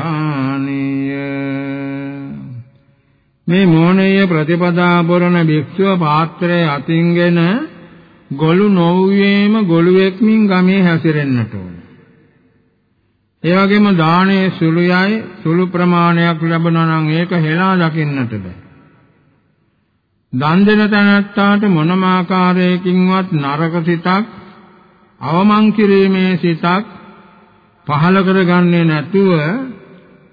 මේ මොණය ප්‍රතිපදා පුරණ භික්ෂුව පාත්‍රයේ අතින්ගෙන ගොළු නොවුවේම ගොළුෙක් මින් ගමේ හැසිරෙන්නට ඕන. ඒ වගේම දානයේ සුළුයයි සුළු ප්‍රමාණයක් ලැබුණා නම් ඒක හෙලා දකින්නට බෑ. දන් දෙන තැනැත්තාට මොනම ආකාරයකින්වත් නරක සිතක් අවමන් කිරීමේ සිතක් පහල කරගන්නේ නැතුව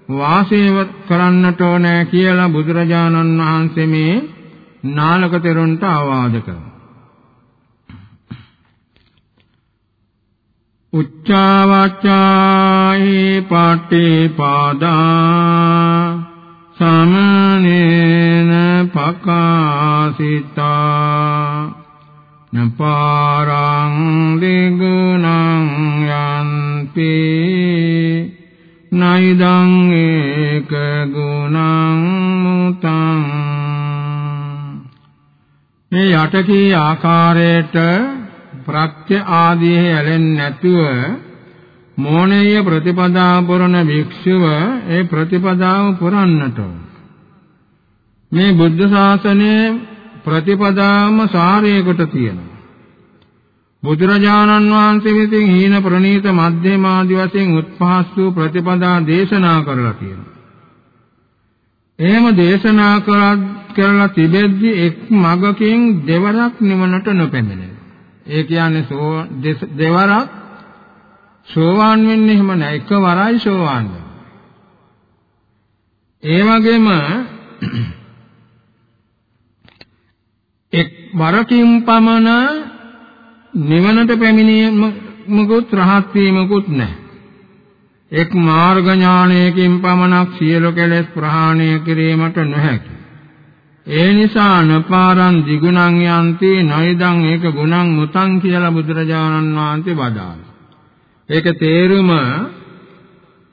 වාසය කරන්නට ඕනේ කියලා බුදුරජාණන් වහන්සේ මේ නාලක තෙරුන්ට ආවාද කරනවා. උච්චාවචායි පටිපාදා සමනේන පකාසිතා නපාරං දිගුණං යන්ති නයිදං ඒක ගුණං මුතං මේ යටකී ආකාරයට ප්‍රත්‍ය ආදී ඇලෙන්නේ නැතුව මෝණේය ප්‍රතිපදා පුරන භික්ෂුව ඒ ප්‍රතිපදාව පුරන්නට. මේ බුද්ධ ශාසනයේ ප්‍රතිපදාම සාරයකට තියෙනවා. බුදුරජාණන් වහන්සේ විසින් හීන ප්‍රනීත මධ්‍යම ආදි වශයෙන් උත්පහස් වූ ප්‍රතිපදා දේශනා කරලා තියෙනවා. එහෙම දේශනා කරලා තිබෙද්දී එක් මගකින් දෙවරක් නිවනට නොපැමිණෙනවා. ඒ කියන්නේ දෙවරක් සෝවාන් වෙන්නේ එහෙම නෑ එකවරයි සෝවාන් ඒ වගේම එක් වරකින් පමණ නිවනට පැමිණීමකුත් රහත් වීමකුත් නැහැ. එක් මාර්ග ඥානයකින් පමණක් සියලු කෙලෙස් ප්‍රහාණය කිරීමට නොහැකි. ඒ නිසා නපාරං දිගුණං යන්ති නයිදං ඒක ගුණං මුතං කියලා බුදුරජාණන් වහන්සේ වදාළා. ඒක තේරුම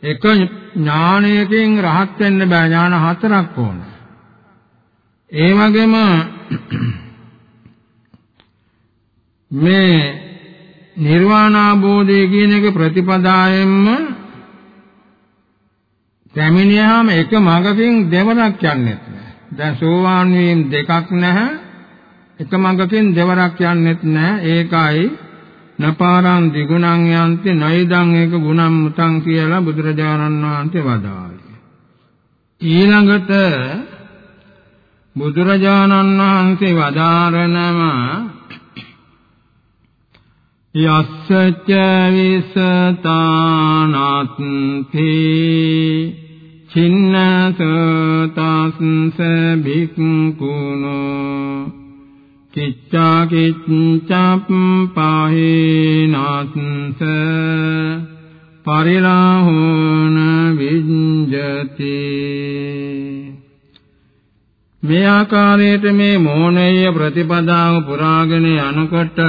එක ඥානයකින් රහත් වෙන්න බෑ. ඥාන හතරක් ඕන. ඒ වගේම මේ නිර්වාණ අවබෝධය කියන එක ප්‍රතිපදායෙන්ම පැමිණියාම එක මඟකින් දෙවරක් යන්නේ දැන් සෝවාන් වීම දෙකක් නැහැ. එක මඟකින් දෙවරක් යන්නෙත් නැහැ ඒකයි නපාරං දිගුණං යන්ති නයිදං ඒක ගුණම් මුතං කියලා බුදුරජාණන් වහන්සේ වදාළේ. ඊළඟට බුදුරජාණන් වහන්සේ වදාරනවා යස්සච විසතානත්ති චින්නසතස්ස භික්ඛුනෝ. කිච්ඡා කිච්ඡප්පහේනස්ස පරිලාහෝන විඤ්ජති මේ ආකාරයට මේ මෝණය ප්‍රතිපදාව පුරාගෙන යනකොට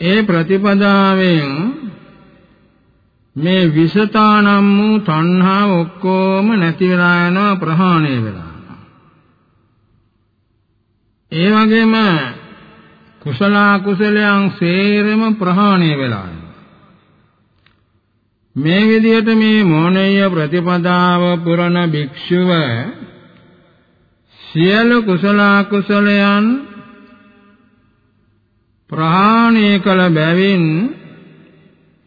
ඒ ප්‍රතිපදාවෙන් මේ විසතානම් වූ තණ්හා ඔක්කොම නැති වෙලා යනවා ප්‍රහාණය වෙලා. ඒ වගේම කුසල කුසලයන් සේරම ප්‍රහාණය වෙලා මේ විදිහට මේ මොණය ප්‍රතිපදාව පුරණ භික්ෂුව සියලු කුසල කුසලයන් ප්‍රහාණය කළ බැවින්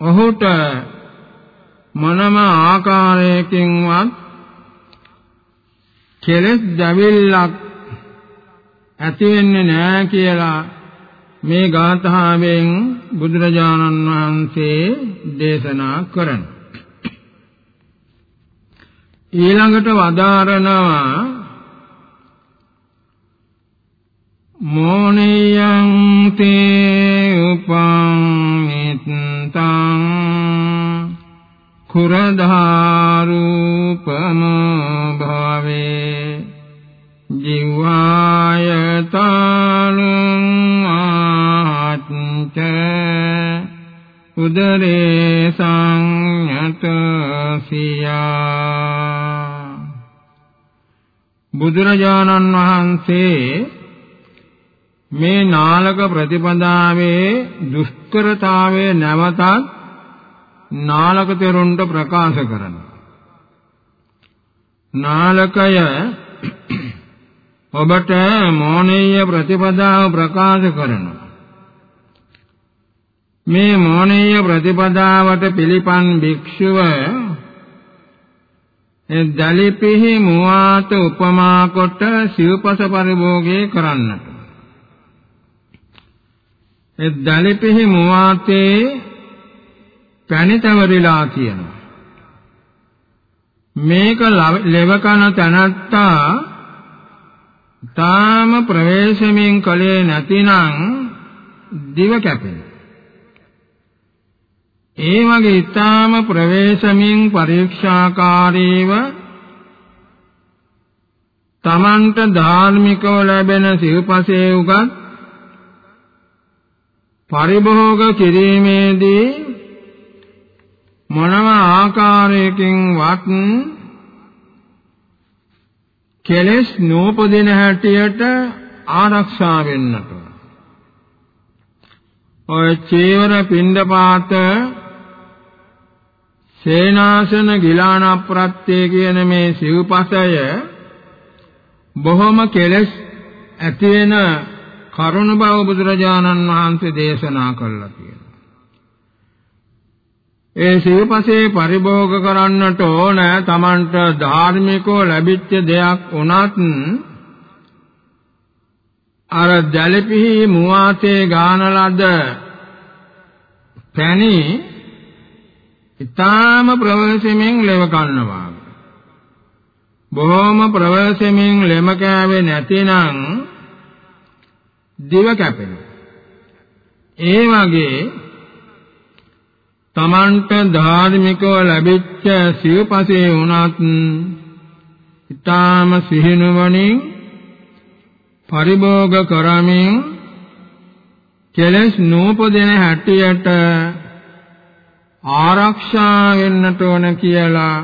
ඔහුට මොනම ආකාරයකින්වත් කෙලෙස් දැවිල්ලක් ඇති වෙන්නේ නැහැ කියලා මේ ගාථාවෙන් බුදුරජාණන් වහන්සේ දේශනා කරන ඊළඟට වදාරනවා මොනියං තේ උපං කුරධාරූපම භවේ ජිවායතාලුං ආත්ත උදරේ සංයත සියා බුදුරජාණන් වහන්සේ මේ නාලක ප්‍රතිපදාවේ දුෂ්කරතාවය නැවතත් නාලක තෙරුන්ට ප්‍රකාශ කරනවා. නාලකය ඔබට මෝනීය ප්‍රතිපදාව ප්‍රකාශ කරනවා. මේ මෝනීය ප්‍රතිපදාවට පිළිපන් භික්ෂුව ඒ දලිපිහි මුවාත උපමා කොට සිව්පස පරිභෝගය කරන්නට. ඒ දලිපිහි මුවාතේ පැණිතවරිලා කියනවා. මේක ලෙවකන තනත්තා තාම ප්‍රවේශමින් කලේ නැතිනම් දිව කැපෙන. ඒ වගේ ඊටාම ප්‍රවේශමින් පරීක්ෂාකාරීව තමන්ට ධාර්මිකව ලැබෙන සිව්පසේ උගත් පරිභෝග කිරීමේදී මොනම ආකාරයකින් වත් කෙලෙස් නූපදින හැටියට ආරක්ෂා වෙන්නට ඔය චේවර පින්ඩපාත සේනාසන ගිලාන ප්‍රත්‍ය කියන මේ සිව්පසය බොහොම කෙලෙස් ඇති වෙන කරුණ බව බුදුරජාණන් වහන්සේ දේශනා කළා කියලා. ඒ සිව්පසේ පරිභෝග කරන්නට ඕන තමන්ට ධාර්මිකව ලැබිච්ච දෙයක් වුණත් අර දැලපිහි මුවාතේ ගාන ලද පැණි ඊටාම ප්‍රවේශමින් ලෙව කන්නවා බොහොම ප්‍රවේශමින් ලෙම කෑවේ නැතිනම් දිව කැපෙනවා. ඒ වගේ තමන්ට ධාර්මිකව ලැබිච්ච සිව්පසේ වුණත් ඊටාම සිහිනුවණින් පරිභෝග කරමින් කෙලස් නූපදින හැටියට ආරක්ෂා වෙන්නට ඕන කියලා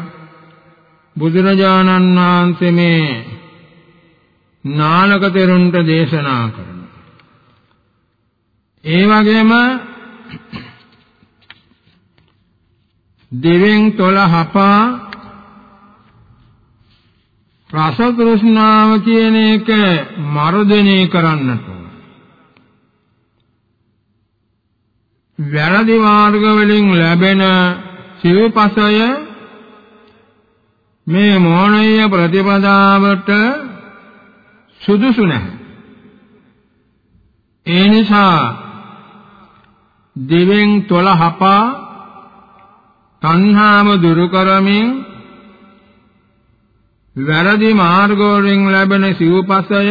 බුදුරජාණන් වහන්සේ මේ නාලක තෙරුන්ට දේශනා කරනවා. ඒ වගේම දෙවෙන් තොල හපා රස තෘෂ්ණාව කියන එක මර්ධනය කරන්නට වැරදි මාර්ග වලින් ලැබෙන සිව්පසය මේ මෝණීය ප්‍රතිපදාවට සුදුසු නැහැ. ඒ නිසා දෙවෙන් තොල හපා තණ්හාව දුරු කරමින් වැරදි මාර්ගවලින් ලැබෙන සිව්පසය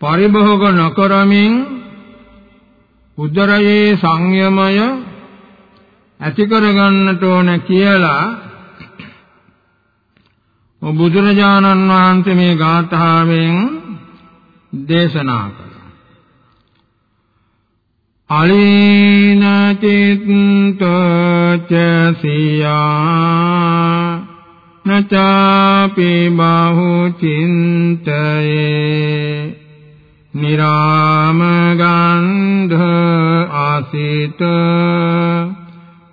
පරිභෝග නොකරමින් උදරයේ සංයමය ඇති කරගන්නට ඕන කියලා බුදුරජාණන් වහන්සේ මේ ගාථාවෙන් දේශනා කළා. අලීන චිත්තච සියා නචාපි බහු චින්තයේ නිරාම ගන්ධ ආසිත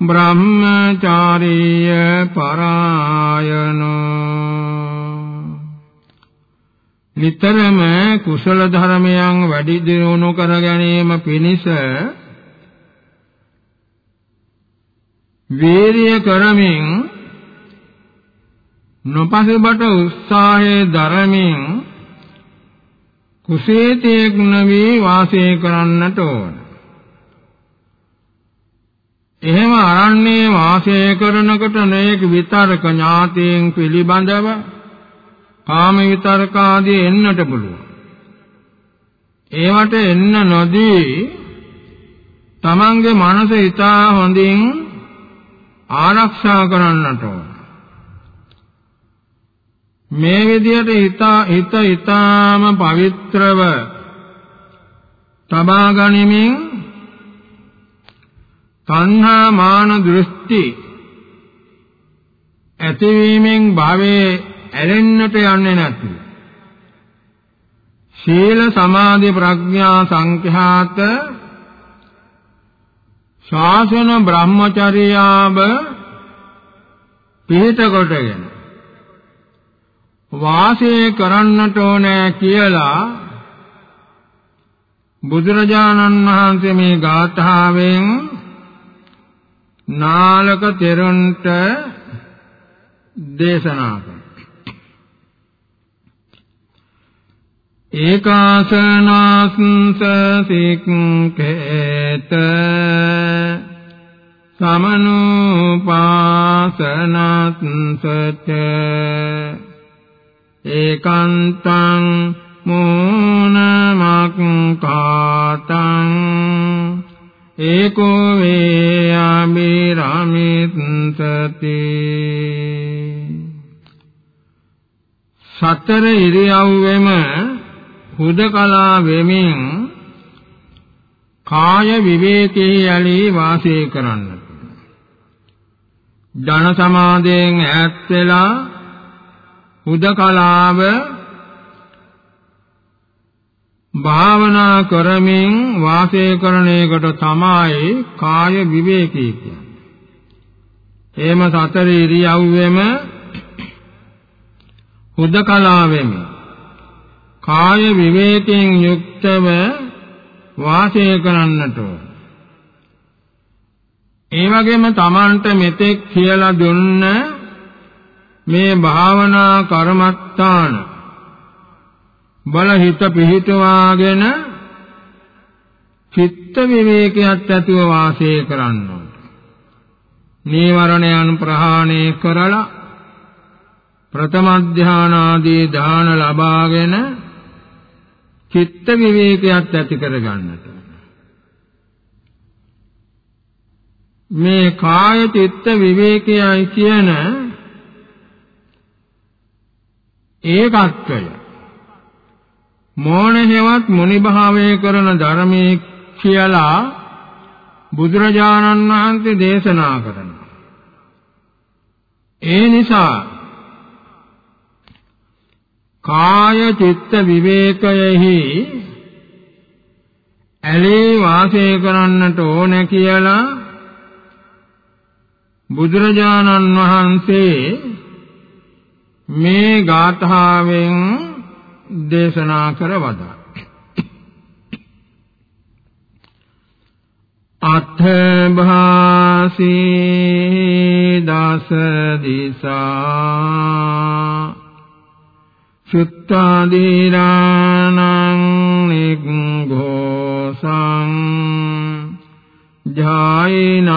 බ්‍රහ්මචාරීය පරායනෝ නිතරම කුසල ධර්මයන් වැඩි දියුණු කර ගැනීම පිණිස වීරිය කරමින් නොපසබට උත්සාහයේ දරමින් කුසීතේක් නොවි වාසය කරන්නට ඕන. එහෙම අරන්නේ වාසය කරනකොට නේක විතරක ඥාතීන් පිළිබඳව කාම විතරක ආදී එන්නට පුළුවන්. ඒවට එන්න නොදී තමන්ගේ මනස ඊටා හොඳින් ආරක්ෂා කරන්නට ඕන. මේ විදිහට හිත හිත ඊටාම පවිත්‍රව තබා ගනිමින් තණ්හා මාන දෘෂ්ටි ඇතිවීමෙන් භවයේ ඇලෙන්නට යන්නේ නැති ශීල සමාධි ප්‍රඥා සංඛ්‍යාත ශාසන බ්‍රහ්මචර්යාව පිහිට කොටගෙන වාසය කරන්නට ඕනේ කියලා බුදුරජාණන් වහන්සේ මේ ගාථාවෙන් නාලක තෙරුන්ට දේශනා කළා. ඒකාසනාස්ස සික්ඛේත සමනුපාසනත්සච ඒකාන්තං මෝනමක්ඛාතං ඒකෝ වේ අබිරමිත්සති සතර ඉරියව්වෙම හුදකලා වෙමින් කාය විවේකයේ යලී වාසය කරන්නට ධන සමාදයෙන් ඈත් වෙලා හුදකලාව භාවනා කරමින් වාසය කරන එකට තමයි කාය විවේකී කියන්නේ. එහෙම සතර ඉරියව්වෙම හුදකලාවෙම කාය විවේකයෙන් යුක්තව වාසය කරන්නට. ඒ වගේම Tamanට මෙතෙක් කියලා දුන්න මේ භාවනා කර්මත්තාන බල හිත පිහිටවාගෙන චිත්ත විවේකයක් ඇතුව වාසය කරන්න. නීවරණයන් ප්‍රහාණය කරලා ප්‍රථම ධානාදී දාන ලබාගෙන චිත්ත විවේකයක් ඇති කරගන්නට. මේ කාය චිත්ත විවේකයයි කියන ඒකත්වය මෝණහෙවත් මුනි භාවයේ කරන ධර්මයේ කියලා බුදුරජාණන් වහන්සේ දේශනා කරනවා. ඒ නිසා කාය චිත්ත විවේකයෙහි ඇලී වාසය කරන්නට ඕන කියලා බුදුරජාණන් වහන්සේ මේ ගාථාවෙන් දේශනා කර වදා අත්ථ භාසී දස දිසා චුත්තාදීරාණං නිග්ඝෝසං ජායිනං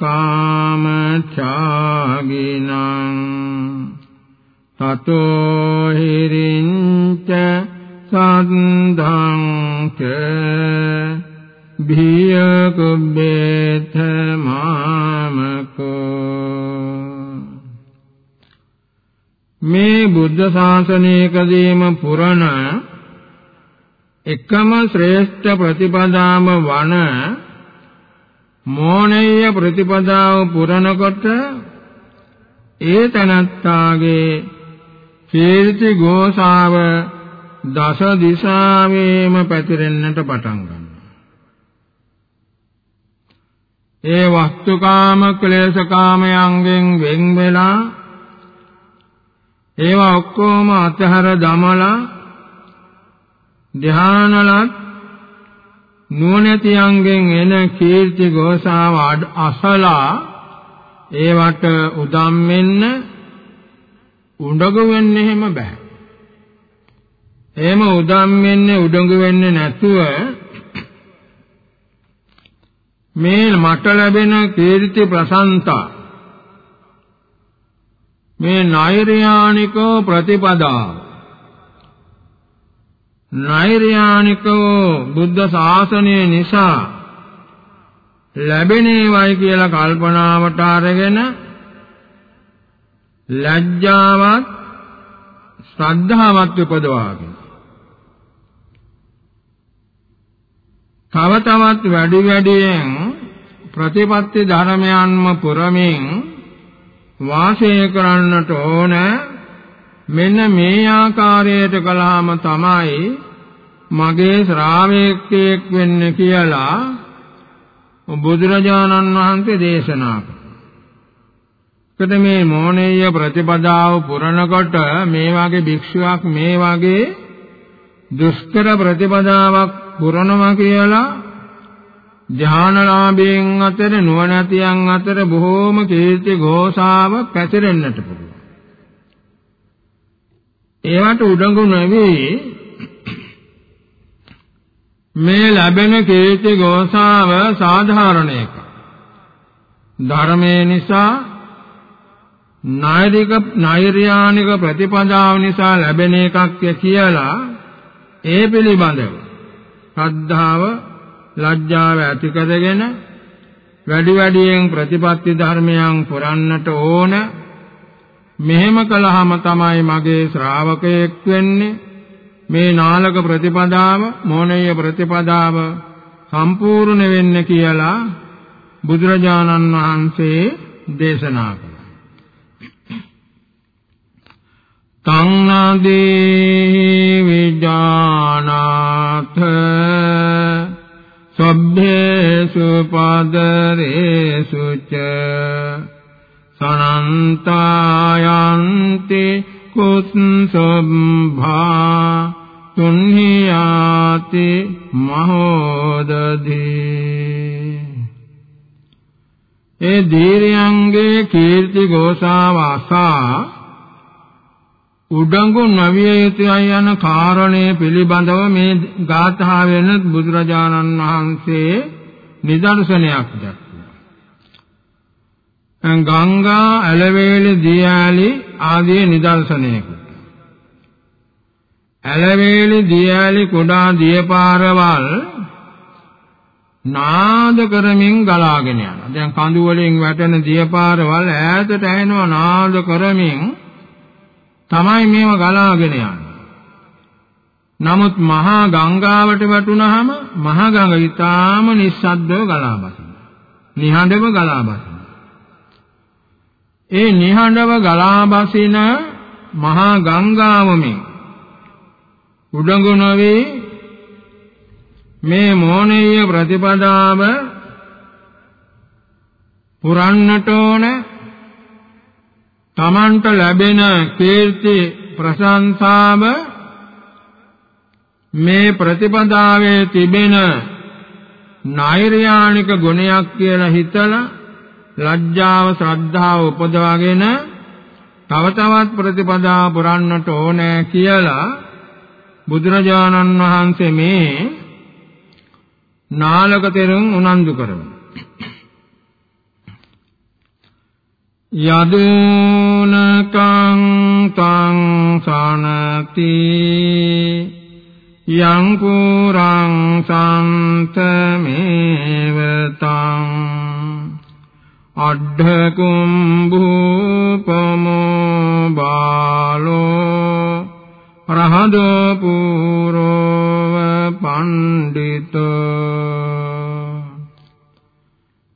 කාමචාගිනං තතෝ හිරින්ච සද්දං ච භිය කුබ්බේත මාමකෝ මේ බුද්ධ ශාසනයකදීම පුරණ එකම ශ්‍රේෂ්ඨ ප්‍රතිපදාම වන මෝණේය ප්‍රතිපදාව පුරණකොට ඒ තනත්තාගේ කීර්ති ගෝසාව දස දිශාවේම පැතිරෙන්නට පටන් ගන්නවා. ඒ වස්තුකාම ක්ලේශකාමයන්ගෙන් වෙන් වෙලා ඒවා ඔක්කොම අතහැර දමලා ධානලත් නුවණැතියන්ගෙන් එන කීර්ති ගෝසාව අසලා ඒවට උදම් වෙන්න උඩඟු වෙන්න එහෙම බෑ. එහෙම උදම් වෙන්නේ උඩඟු වෙන්නේ නැතුව මේ මට ලැබෙන කීර්ති ප්‍රසන්තා මේ නෛර්යානික ප්‍රතිපදාව. නෛර්යානික බුද්ධ ශාසනය නිසා ලැබෙනේවයි කියලා කල්පනාවට අරගෙන ලැජ්ජාවත් ශ්‍රද්ධාවත් උපදවාගෙන තව තවත් වැඩි වැඩියෙන් ප්‍රතිපත්ති ධර්මයන්ම පුරමින් වාසය කරන්නට ඕන මෙන්න මේ ආකාරයට කළාම තමයි මගේ ශ්‍රාවකයෙක් වෙන්න කියලා බුදුරජාණන් වහන්සේ දේශනා කළා. මේ මොණේය ප්‍රතිපදාව පුරනකොට මේ වගේ භික්ෂුවක් මේ වගේ දුෂ්කර ප්‍රතිපදාවක් පුරනවා කියලා ධානලාභයෙන් අතර නුවණැතියන් අතර බොහෝම කීර්ති ഘോഷාව පැතිරෙන්නට පුළුවන්. ඒවට උඩඟු නැවේ මේ ලැබෙන කීර්ති ഘോഷාව සාධාරණ එක. ධර්මයේ නිසා නායරික නායර්යානික ප්‍රතිපදාව නිසා ලැබෙන එකක් කියලා ඒ පිළිබඳව ශ්‍රද්ධාව ලැජ්ජාව ඇති කරගෙන වැඩි වැඩියෙන් ප්‍රතිපත්ති ධර්මයන් පුරන්නට ඕන මෙහෙම කළාම තමයි මගේ ශ්‍රාවකයෙක් වෙන්නේ මේ නාලක ප්‍රතිපදාව මොණේය ප්‍රතිපදාව සම්පූර්ණ වෙන්න කියලා බුදුරජාණන් වහන්සේ දේශනා කළා. තංනාදී විජානාත සබ්බේසු පදරේසු ච සනන්තායන්ති කුත්සම්භා තුන්හියාති මහෝදදී ඒ ධීරයන්ගේ කීර්ති ഘോഷාව අසා උඩඟු නවිය යුතුයයි යන කාරණය පිළිබඳව මේ ගාථාවෙන් බුදුරජාණන් වහන්සේ නිදර්ශනයක් දැක්වුවා. ගංගා ඇලවේලි දියාලි ආදී නිදර්ශනයකට. ඇලවේලි දියාලි කුඩා දියපාරවල් නාද කරමින් ගලාගෙන යනවා. දැන් කඳු වලින් වැටෙන දියපාරවල් ඈතට ඇහෙනවා නාද කරමින් තමයි මේව ගලාගෙන යන්නේ. නමුත් මහා ගංගාවට වැටුනහම මහා ගඟ ඊටාම නිස්සද්දව ගලා බසිනවා. නිහඬව ගලා බසිනවා. ඒ නිහඬව ගලා බසින මහා ගංගාවමෙන් උඩඟු නොවේ මේ මෝණීය ප්‍රතිපදාව පුරන්නට ඕන තමන්ට ලැබෙන කීර්ති ප්‍රශංසාව මේ ප්‍රතිපදාවේ තිබෙන නෛර්යානික ගුණයක් කියලා හිතලා ලැජ්ජාව ශ්‍රද්ධාව උපදවාගෙන තව තවත් ප්‍රතිපදා පුරන්නට ඕනේ කියලා බුදුරජාණන් වහන්සේ මේ නාලක තෙරුන් උනන්දු කරනවා. යදුනකං තං සනති යං පුරං සම්තමේව තං අඩ්ඨකුම් භූපමෝ බාලෝ රහදෝ පුරෝව පණ්ඩිතෝ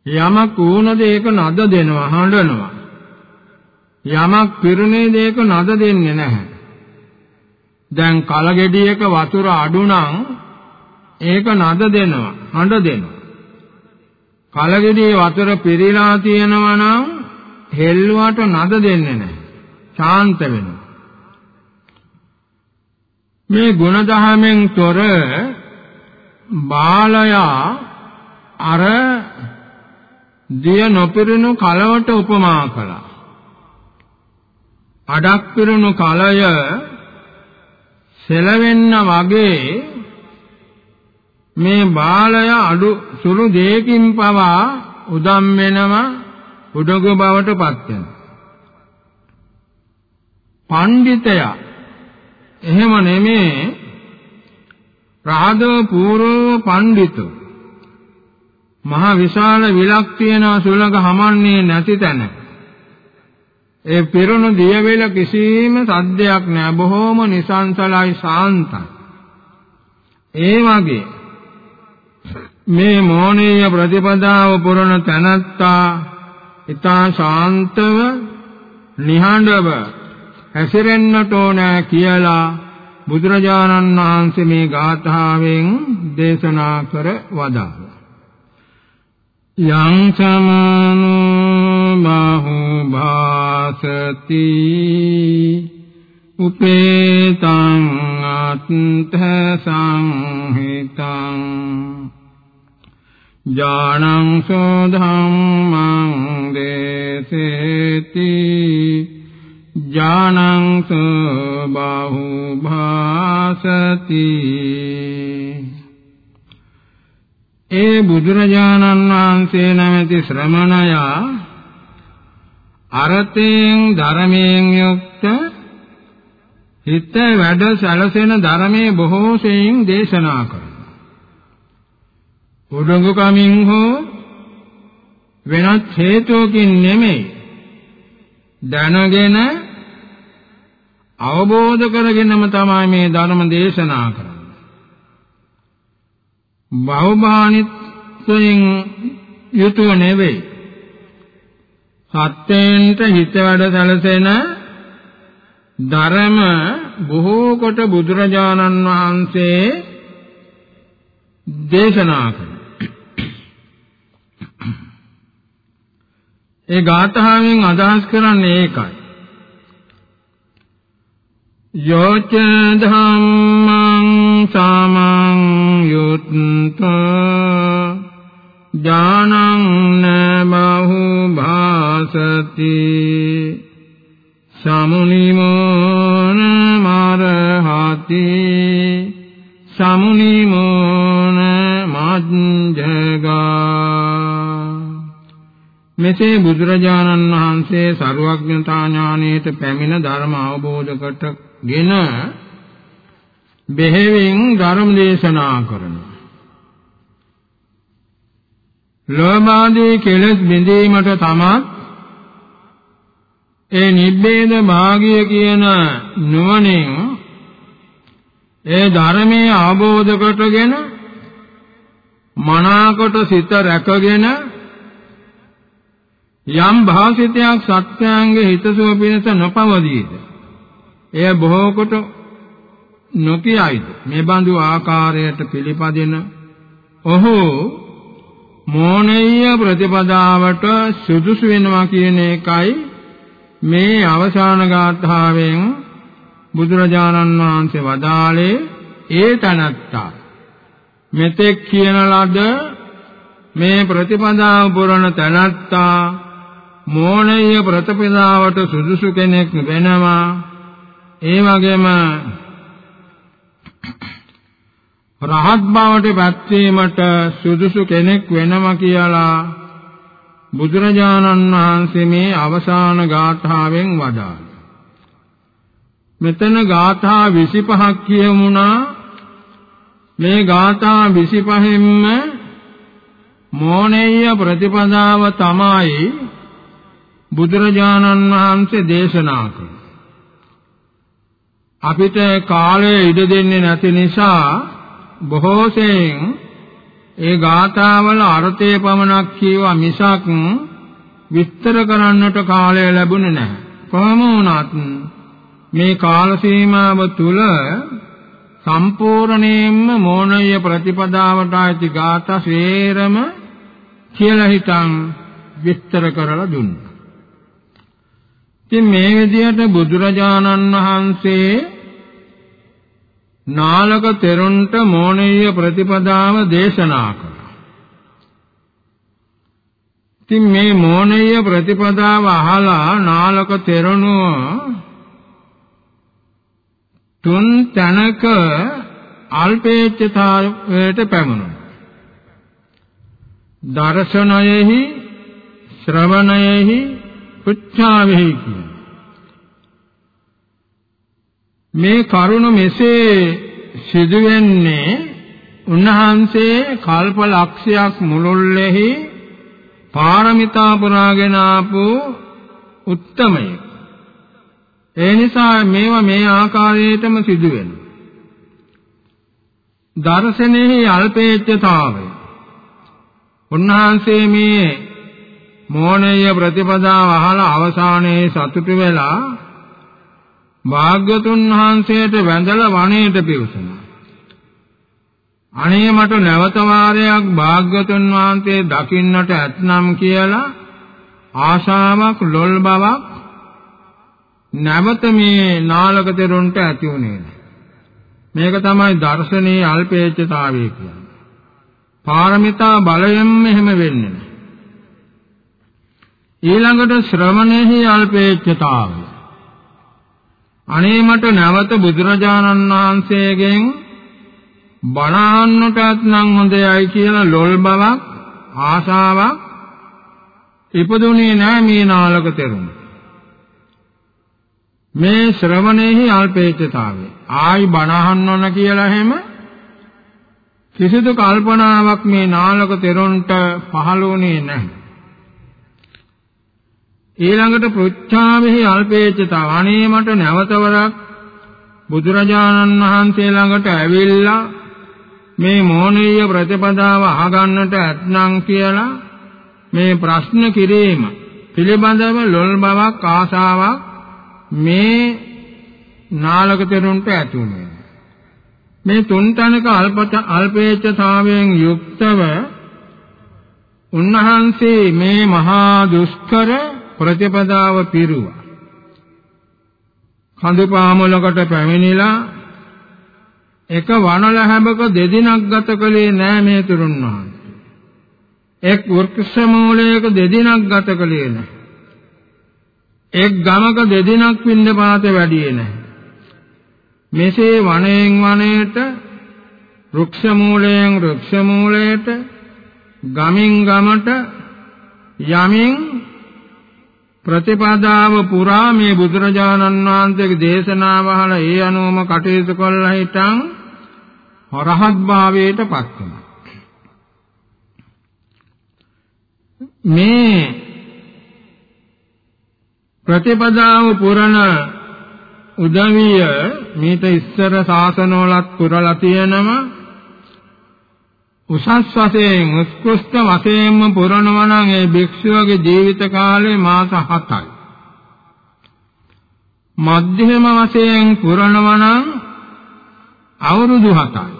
යම කූණ දෙයක නද දෙනවා හඬනවා යමක් පිරුණේ දෙයක නද දෙන්නේ නැහැ. දැන් කලගෙඩියක වතුර අඩු නම් ඒක නද දෙනවා, හඬ දෙනවා. කලගෙඩියේ වතුර පිරීලා තියෙනවා නම් හෙල්ලුවට නද දෙන්නේ නැහැ. ශාන්ත වෙනවා. මේ ගුණධහමෙන් තොර බාලයා අර දිය නොපිරුණු කලවට උපමා කළා. අඩක් පිරුණු කලය සෙලවෙන්න වගේ මේ බාලය අඩු සුළු දෙයකින් පවා උදම් වෙනම උඩඟු බවට පත් වෙනවා. පඬිතයා එහෙම නෙමේ රාදෝ පූර්ව පඬිතු මහ විශාල විලක් තියෙන සුළඟ හමන්නේ නැති තැන ඒ පෙරුණු දියවැල කිසිම සද්දයක් නැහැ. බොහොම නිසංසලයි ශාන්තයි. ඒ වගේ මේ මෝනීය ප්‍රතිපදාව පුරන තැනැත්තා ඊතා ශාන්තව නිහඬව හැසිරෙන්නට ඕන කියලා බුදුරජාණන් වහන්සේ මේ ගාථාවෙන් දේශනා කර වදාළා. යං සමනෝ බහු භාසති උපේතං අත්ථ සංහිතං ඥානං සෝ ධම්මං දේසේති ඥානං සෝ බහු භාසති ඒ බුදුරජාණන් වහන්සේ නැමැති ශ්‍රමණයා අරතෙන් ධර්මයෙන් යුක්ත හිත වැඩ සැලසෙන ධර්මයේ බොහෝ සෙයින් දේශනා කරනවා. උඩඟු කමින් හෝ වෙනත් හේතුවකින් නෙමෙයි දැනගෙන අවබෝධ කරගෙනම තමයි මේ ධර්ම දේශනා කරන්නේ. බහුභානිත්වයෙන් යුතුව නෙවෙයි. සත්‍යයෙන්ට හිත වැඩ සැලසෙන ධර්ම බොහෝ කොට බුදුරජාණන් වහන්සේ දේශනා කළා. ඒ ගාථාවෙන් අදහස් කරන්නේ ඒකයි. යෝච ධම්මං සමං යුත්ත ඥානං නබහු භාසති සමුනිමෝන මරහති සමුනිමෝන මජ්ජගා මෙසේ බුදුරජාණන් වහන්සේ ਸਰුවඥතා ඥානයට පැමිණ ධර්ම අවබෝධ කරගෙන බෙහෙවින් ධර්ම දේශනා කරනවා. ලෝභාදී කෙලෙස් බිඳීමට තමත් ඒ නිබ්බේද භාගය කියන නුවණින් ඒ ධර්මයේ අවබෝධ කරගෙන මනාකොට සිත රැකගෙන යම් භාසිතයක් සත්‍යංගේ හිතසුව පිණිස නොපවදීද එය බොහෝ කොට නොකියයිද? මේ බඳු ආකාරයට පිළිපදින ඔහු මෝනීය ප්‍රතිපදාවට සුදුසු වෙනවා කියන එකයි මේ අවසාන ගාථාවෙන් බුදුරජාණන් වහන්සේ වදාළේ ඒ තනත්තා. මෙතෙක් කියන ලද මේ ප්‍රතිපදාව පුරණ තනත්තා මෝණීය ප්‍රතිපදාවට සුදුසු කෙනෙක් වෙනවා. ඒ වගේම රහත් බවට පත්වීමට සුදුසු කෙනෙක් වෙනවා කියලා බුදුරජාණන් වහන්සේ මේ අවසාන ගාථාවෙන් වදාළා. මෙතන ගාථා 25ක් කියමුණා. මේ ගාථා 25න්ම මෝණේය ප්‍රතිපදාව තමයි බුදුරජාණන් වහන්සේ දේශනා කළා. අපිට කාලය ඉඩ දෙන්නේ නැති නිසා බොහෝ සෙයින් ඒ ගාථාවල අර්ථය පමණක් කියවා මිසක් විස්තර කරන්නට කාලය ලැබුණේ නැහැ. කොහොම වුණත් මේ කාල සීමාව තුල සම්පූර්ණයෙන්ම මෝනීය ප්‍රතිපදාවට ආйти ගාථා ශේරම කියලා හිතන් විස්තර කරලා දුන්නා. ඉතින් මේ විදිහට බුදුරජාණන් වහන්සේ නාලක තෙරුන්ට මෝණීය ප්‍රතිපදාව දේශනා කළා. ඉතින් මේ මෝණීය ප්‍රතිපදාව අහලා නාලක තෙරණුව තුන් තැනක අල්පේච්ඡතාවයට පැමුණුණා. දර්ශනයෙහි ශ්‍රවණයෙහි උච්චාවෙහි කියන මේ කරුණ මෙසේ සිදුවෙන්නේ උන්වහන්සේ කල්ප ලක්ෂයක් මුළුල්ලෙහි පාරමිතා පුරාගෙන ආපු උත්තමය. ඒ නිසා මේවා මේ ආකාරයටම සිදුවෙනවා. දර්ශනයේ අල්පේච්ඡතාවය උන්වහන්සේ මේ මෝණීය ප්‍රතිපදාව අහලා අවසානයේ සතුටු වෙලා භාග්‍යතුන් වහන්සේට වැඳලා වනයේට පිවිසුණා. අනේ මට නැවත වාරයක් භාග්‍යතුන් වහන්සේ දකින්නට ඇතනම් කියලා ආශාවක් ලොල් බවක් නැවත මේ නාලක තෙරුන්ට ඇති වුණේ මේක තමයි දර්ශනීය අල්පේච්ඡතාවය කියන්නේ. පාරමිතා බලයෙන්ම එහෙම වෙන්නේ නැහැ. ඊළඟට ශ්‍රමණෙහි අල්පේච්ඡතාවය. අනේ මට නැවත බුදුරජාණන් වහන්සේගෙන් බණ අහන්නටත් නම් හොඳයි කියලා ලොල් බවක් ආශාවක් ඉපදුනේ නැහැ මේ නාලක තෙරුණ. මේ ශ්‍රවණෙහි අල්පේච්ඡතාවය. ආයි බණ අහන්න ඕන කියලා හැම කිසිදු කල්පනාවක් මේ නාලක තෙරුන්ට පහළ වුණේ නැහැ. ඊළඟට පෘච්ඡාවෙහි අල්පේච්ඡතාව. අනේ මට නැවතවරක් බුදුරජාණන් වහන්සේ ළඟට ඇවිල්ලා මේ මෝනීය ප්‍රතිපදාව අහගන්නට ඇත්නම් කියලා මේ ප්‍රශ්න කිරීම පිළිබඳව ලොල් බවක් ආශාවක් මේ නාලක තෙරුන්ට ඇති වුණේ. මේ තුන් තැනක අල්පේච්ඡතාවයෙන් යුක්තව උන්වහන්සේ මේ මහා දුෂ්කර ප්‍රතිපදාව පිරුවා. කඳු පාමුලකට පැමිණිලා එක වනල හැබක දෙදිනක් ගත කළේ නෑ මේ තුරුන් වහන්සේ. එක් වෘක්ෂ මූලයක දෙදිනක් ගත කළේ නෑ. එක් ගමක දෙදිනක් පින්න පාත වැඩියේ නෑ. මෙසේ වනයෙන් වනයට වෘක්ෂ මූලයෙන් වෘක්ෂ මූලයට ගමින් ගමට යමින් ප්‍රතිපදාව පුරා මේ බුදුරජාණන් වහන්සේගේ දේශනාව අහලා ඒ අනුවම කටයුතු කළා හිටන් රහත් භාවයට පත් වුණා. මේ ප්‍රතිපදාව පුරණ උදවිය මේත ඉස්සර ශාසනවලත් පුරලා තියෙනවා උසස් වශයෙන් උත්කෘෂ්ඨ වශයෙන්ම පුරනවා නම් ඒ භික්ෂුවගේ ජීවිත කාලය මාස 7යි. මධ්‍යම වශයෙන් පුරනවා නම් අවුරුදු 7යි.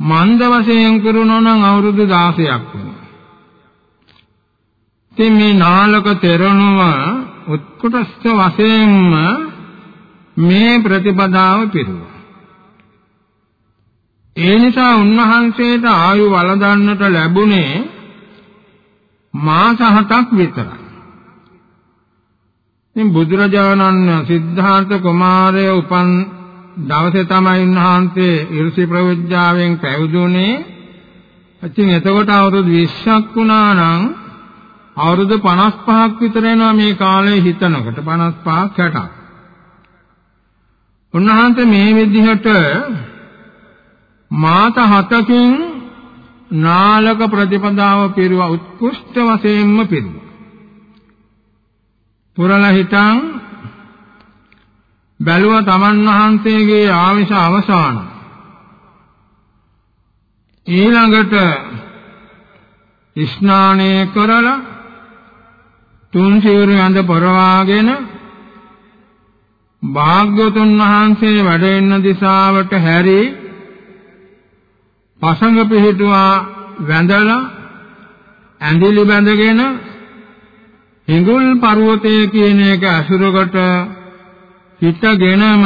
මන්ද වශයෙන් පුරනවා නම් අවුරුදු 16ක් වෙනවා. ඉතින් මේ නාලක තෙරණුව උත්කෘෂ්ඨ වශයෙන්ම මේ ප්‍රතිපදාව පිරුවා. ඒ නිසා උන්වහන්සේට ආයු වළඳන්නට ලැබුණේ මාස හතක් විතරයි. ඉතින් බුදුරජාණන් සිද්ධාර්ථ කුමාරය උපන් දවසේ තමයි උන්වහන්සේ ඍෂි ප්‍රවිද්‍යාවෙන් පැවිදුනේ. ඉතින් එතකොට අවුරුදු 20ක් වුණා නම් අවුරුදු 55ක් විතර වෙනවා මේ කාලේ හිතනකොට 55ක් 60ක්. උන්වහන්සේ මේ විදිහට මාත හතකින් නාලක ප්‍රතිපදාව පිරුව උත්කෘෂ්ඨ වශයෙන්ම පිරුවා. පුරලා හිටන් බැලුව තමන් වහන්සේගේ ආවිෂ අවසාන. ඊළඟට ස්නානය කරලා තුන් සිවුරු ඇඳ පොරවාගෙන භාග්‍යවතුන් වහන්සේ වැඩ ඉන්න දිශාවට හැරී පසඟ පිහිටුවා වැඳලා ඇඳිලි බැඳගෙන හිඟුල් පර්වතය කියන එක අසුරකට හිතගෙනම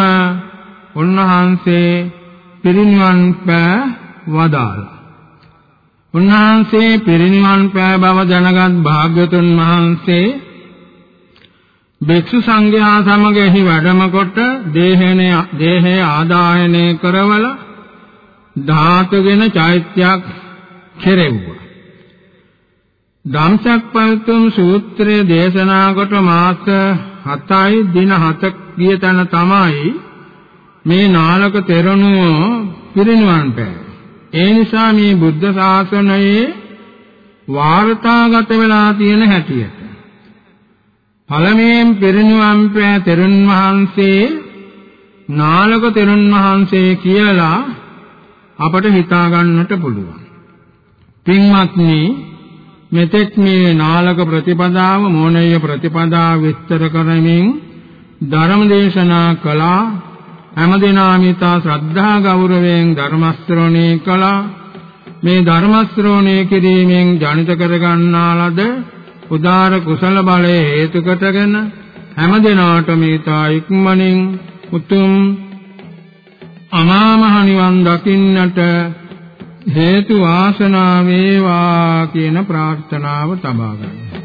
උන්වහන්සේ පිරිනිවන් පෑ වදාළා. උන්වහන්සේ පිරිනිවන් පෑ බව දැනගත් භාග්‍යතුන් වහන්සේ භික්ෂු සංඝයා සමග එහි වැඩම කොට දේහනේ දේහය ආදායනය කරවලා ධාතුගෙන චෛත්‍යයක් කෙරෙව්වා. ධම්සක්පවතුම් සූත්‍රය දේශනා කොට මාස 7යි දින 7ක් ගිය තැන තමයි මේ නාලක තෙරණුව පිරිනිවන් පෑ. ඒ නිසා මේ බුද්ධ ශාසනයේ වාර්තාගත වෙලා තියෙන හැටියට පළමුවෙන් පිරිනිවන් පෑ තෙරුන් වහන්සේ නාලක තෙරුන් වහන්සේ කියලා අපට හිතා ගන්නට පුළුවන්. පින්වත්නි මෙතෙක් මේ නාලක ප්‍රතිපදාව මොණය ප්‍රතිපදාව විස්තර කරමින් ධර්ම දේශනා කළා හැමදිනාමිතා ශ්‍රද්ධා ගෞරවයෙන් ධර්ම ශ්‍රවණය කළා මේ ධර්ම ශ්‍රවණය කිරීමෙන් ජනිත කරගන්නා ලද උදාර කුසල බලය හේතු කොටගෙන හැමදිනාටම ඊතා ඉක්මනින් උතුම් අමා මහ නිවන් දකින්නට හේතු වාසනා වේවා කියන ප්‍රාර්ථනාව තබා ගන්න.